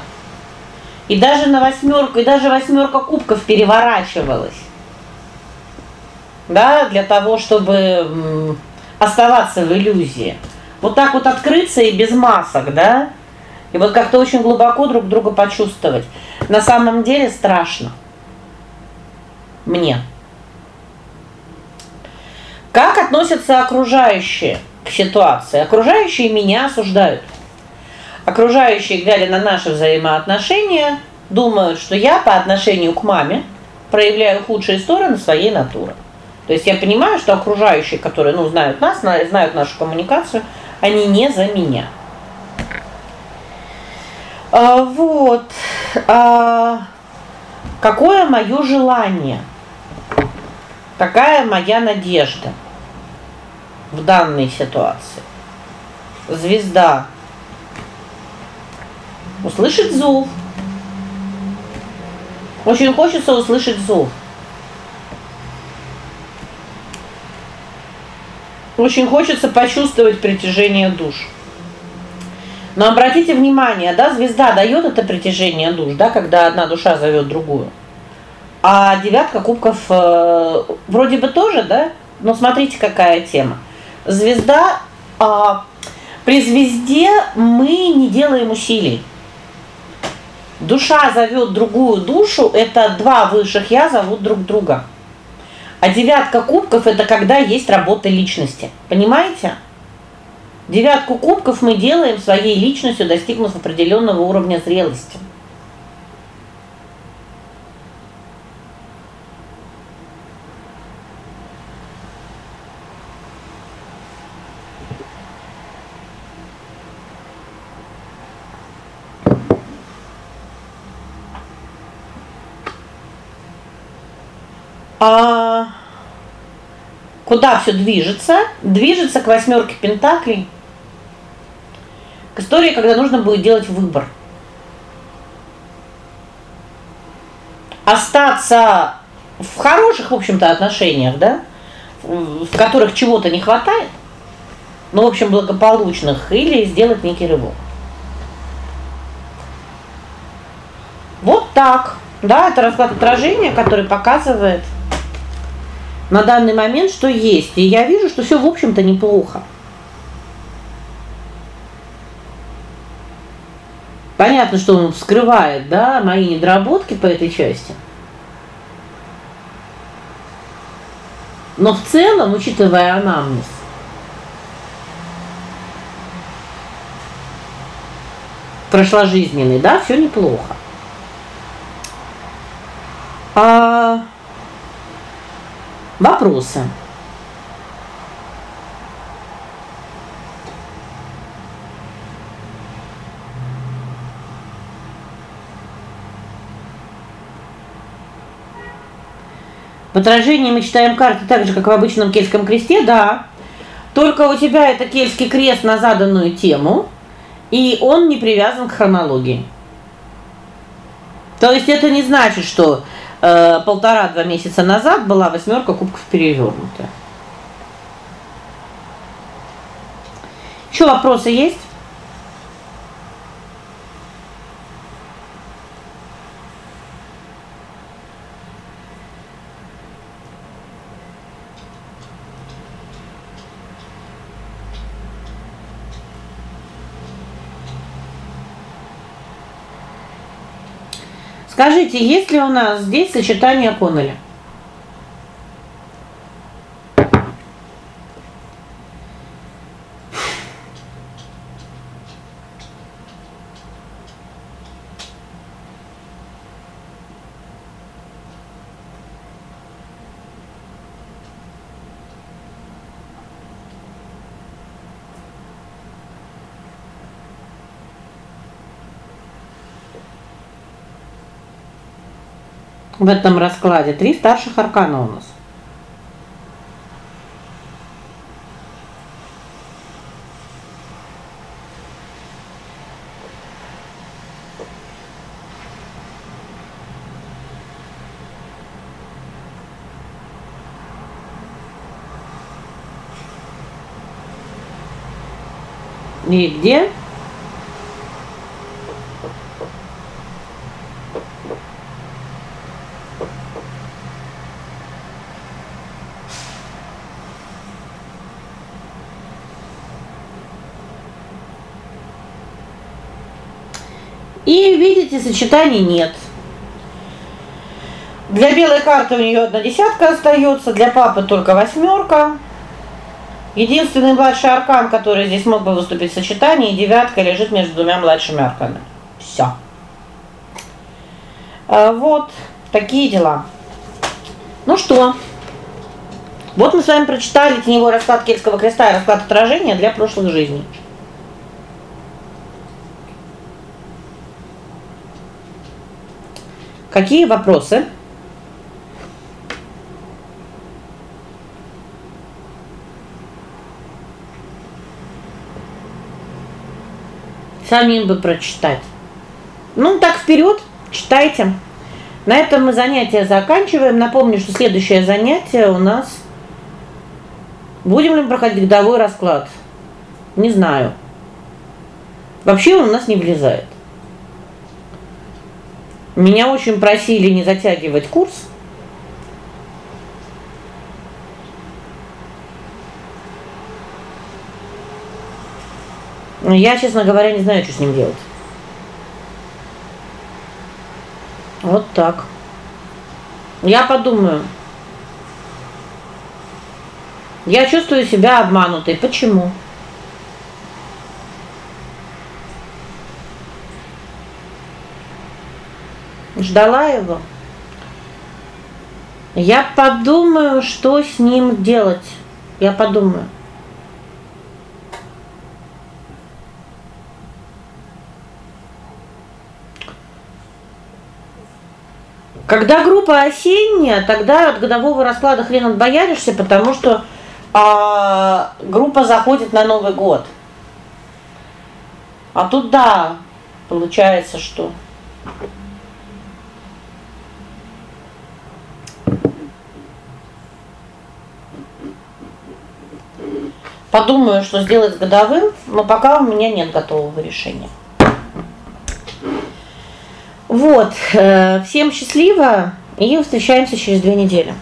И даже на восьмерку, и даже восьмерка кубков переворачивалась. Да, для того, чтобы оставаться в иллюзии. Вот так вот открыться и без масок, да? И вот как-то очень глубоко друг друга почувствовать. На самом деле страшно. Мне. Как относятся окружающие к ситуации? Окружающие меня осуждают. Окружающие, глядя на наши взаимоотношения, думают, что я по отношению к маме проявляю худшие стороны своей натуры. То есть я понимаю, что окружающие, которые, ну, знают нас, знают нашу коммуникацию, они не за меня. А, вот. А, какое мое желание? Какая моя надежда в данной ситуации? Звезда. Услышать зов. Очень хочется услышать зов. Очень хочется почувствовать притяжение душ. Но обратите внимание, да, звезда дает это притяжение душ, да, когда одна душа зовет другую. А девятка кубков э, вроде бы тоже, да? Но смотрите, какая тема. Звезда а при звезде мы не делаем усилий. Душа зовет другую душу, это два высших я зовут друг друга. А девятка кубков это когда есть работа личности. Понимаете? Девятку кубков мы делаем своей личностью, достигнув определенного уровня зрелости. А куда все движется? Движется к восьмерке пентаклей. К истории, когда нужно будет делать выбор. Остаться в хороших, в общем-то, отношениях, да? В которых чего-то не хватает, ну, в общем, благополучных, или сделать некий рывок. Вот так. Да, это расклад отражения, который показывает на данный момент, что есть. И я вижу, что все в общем-то неплохо. Понятно, что он скрывает, да, мои недоработки по этой части. Но в целом, учитывая анамнез, прошложизненный, да, все неплохо. А Вопросы. В отражении мы читаем карты так же, как в обычном кельтском кресте, да. Только у тебя это кельтский крест на заданную тему, и он не привязан к хронологии. То есть это не значит, что полтора-два месяца назад была восьмерка кубков перевернутая. Еще вопросы есть? Скажите, есть ли у нас здесь сочетание Коннелли? В этом раскладе три старших аркана у нас. И где И видите, сочетаний нет. Для белой карты у нее одна десятка остается, для папы только восьмерка. Единственный младший аркан, который здесь мог бы выступить в сочетании, девятка лежит между двумя младшими арканами. Все. А, вот такие дела. Ну что? Вот мы с вами прочитали теневой расклад Кельтского креста и расклад отражения для прошлых жизней. Какие вопросы? Самим бы прочитать. Ну, так вперед, читайте. На этом мы занятие заканчиваем. Напомню, что следующее занятие у нас будем ли мы проходить годовой расклад. Не знаю. Вообще он у нас не влезает. Меня очень просили не затягивать курс. Но я, честно говоря, не знаю, что с ним делать. Вот так. Я подумаю. Я чувствую себя обманутой. Почему? Ждала его. Я подумаю, что с ним делать. Я подумаю. Когда группа осенняя, тогда от годового расклада хрен отбояришься, потому что а, группа заходит на Новый год. А тут да, получается, что Подумаю, что сделать годовым, но пока у меня нет готового решения. Вот. Э, всем счастливо и встречаемся через две недели.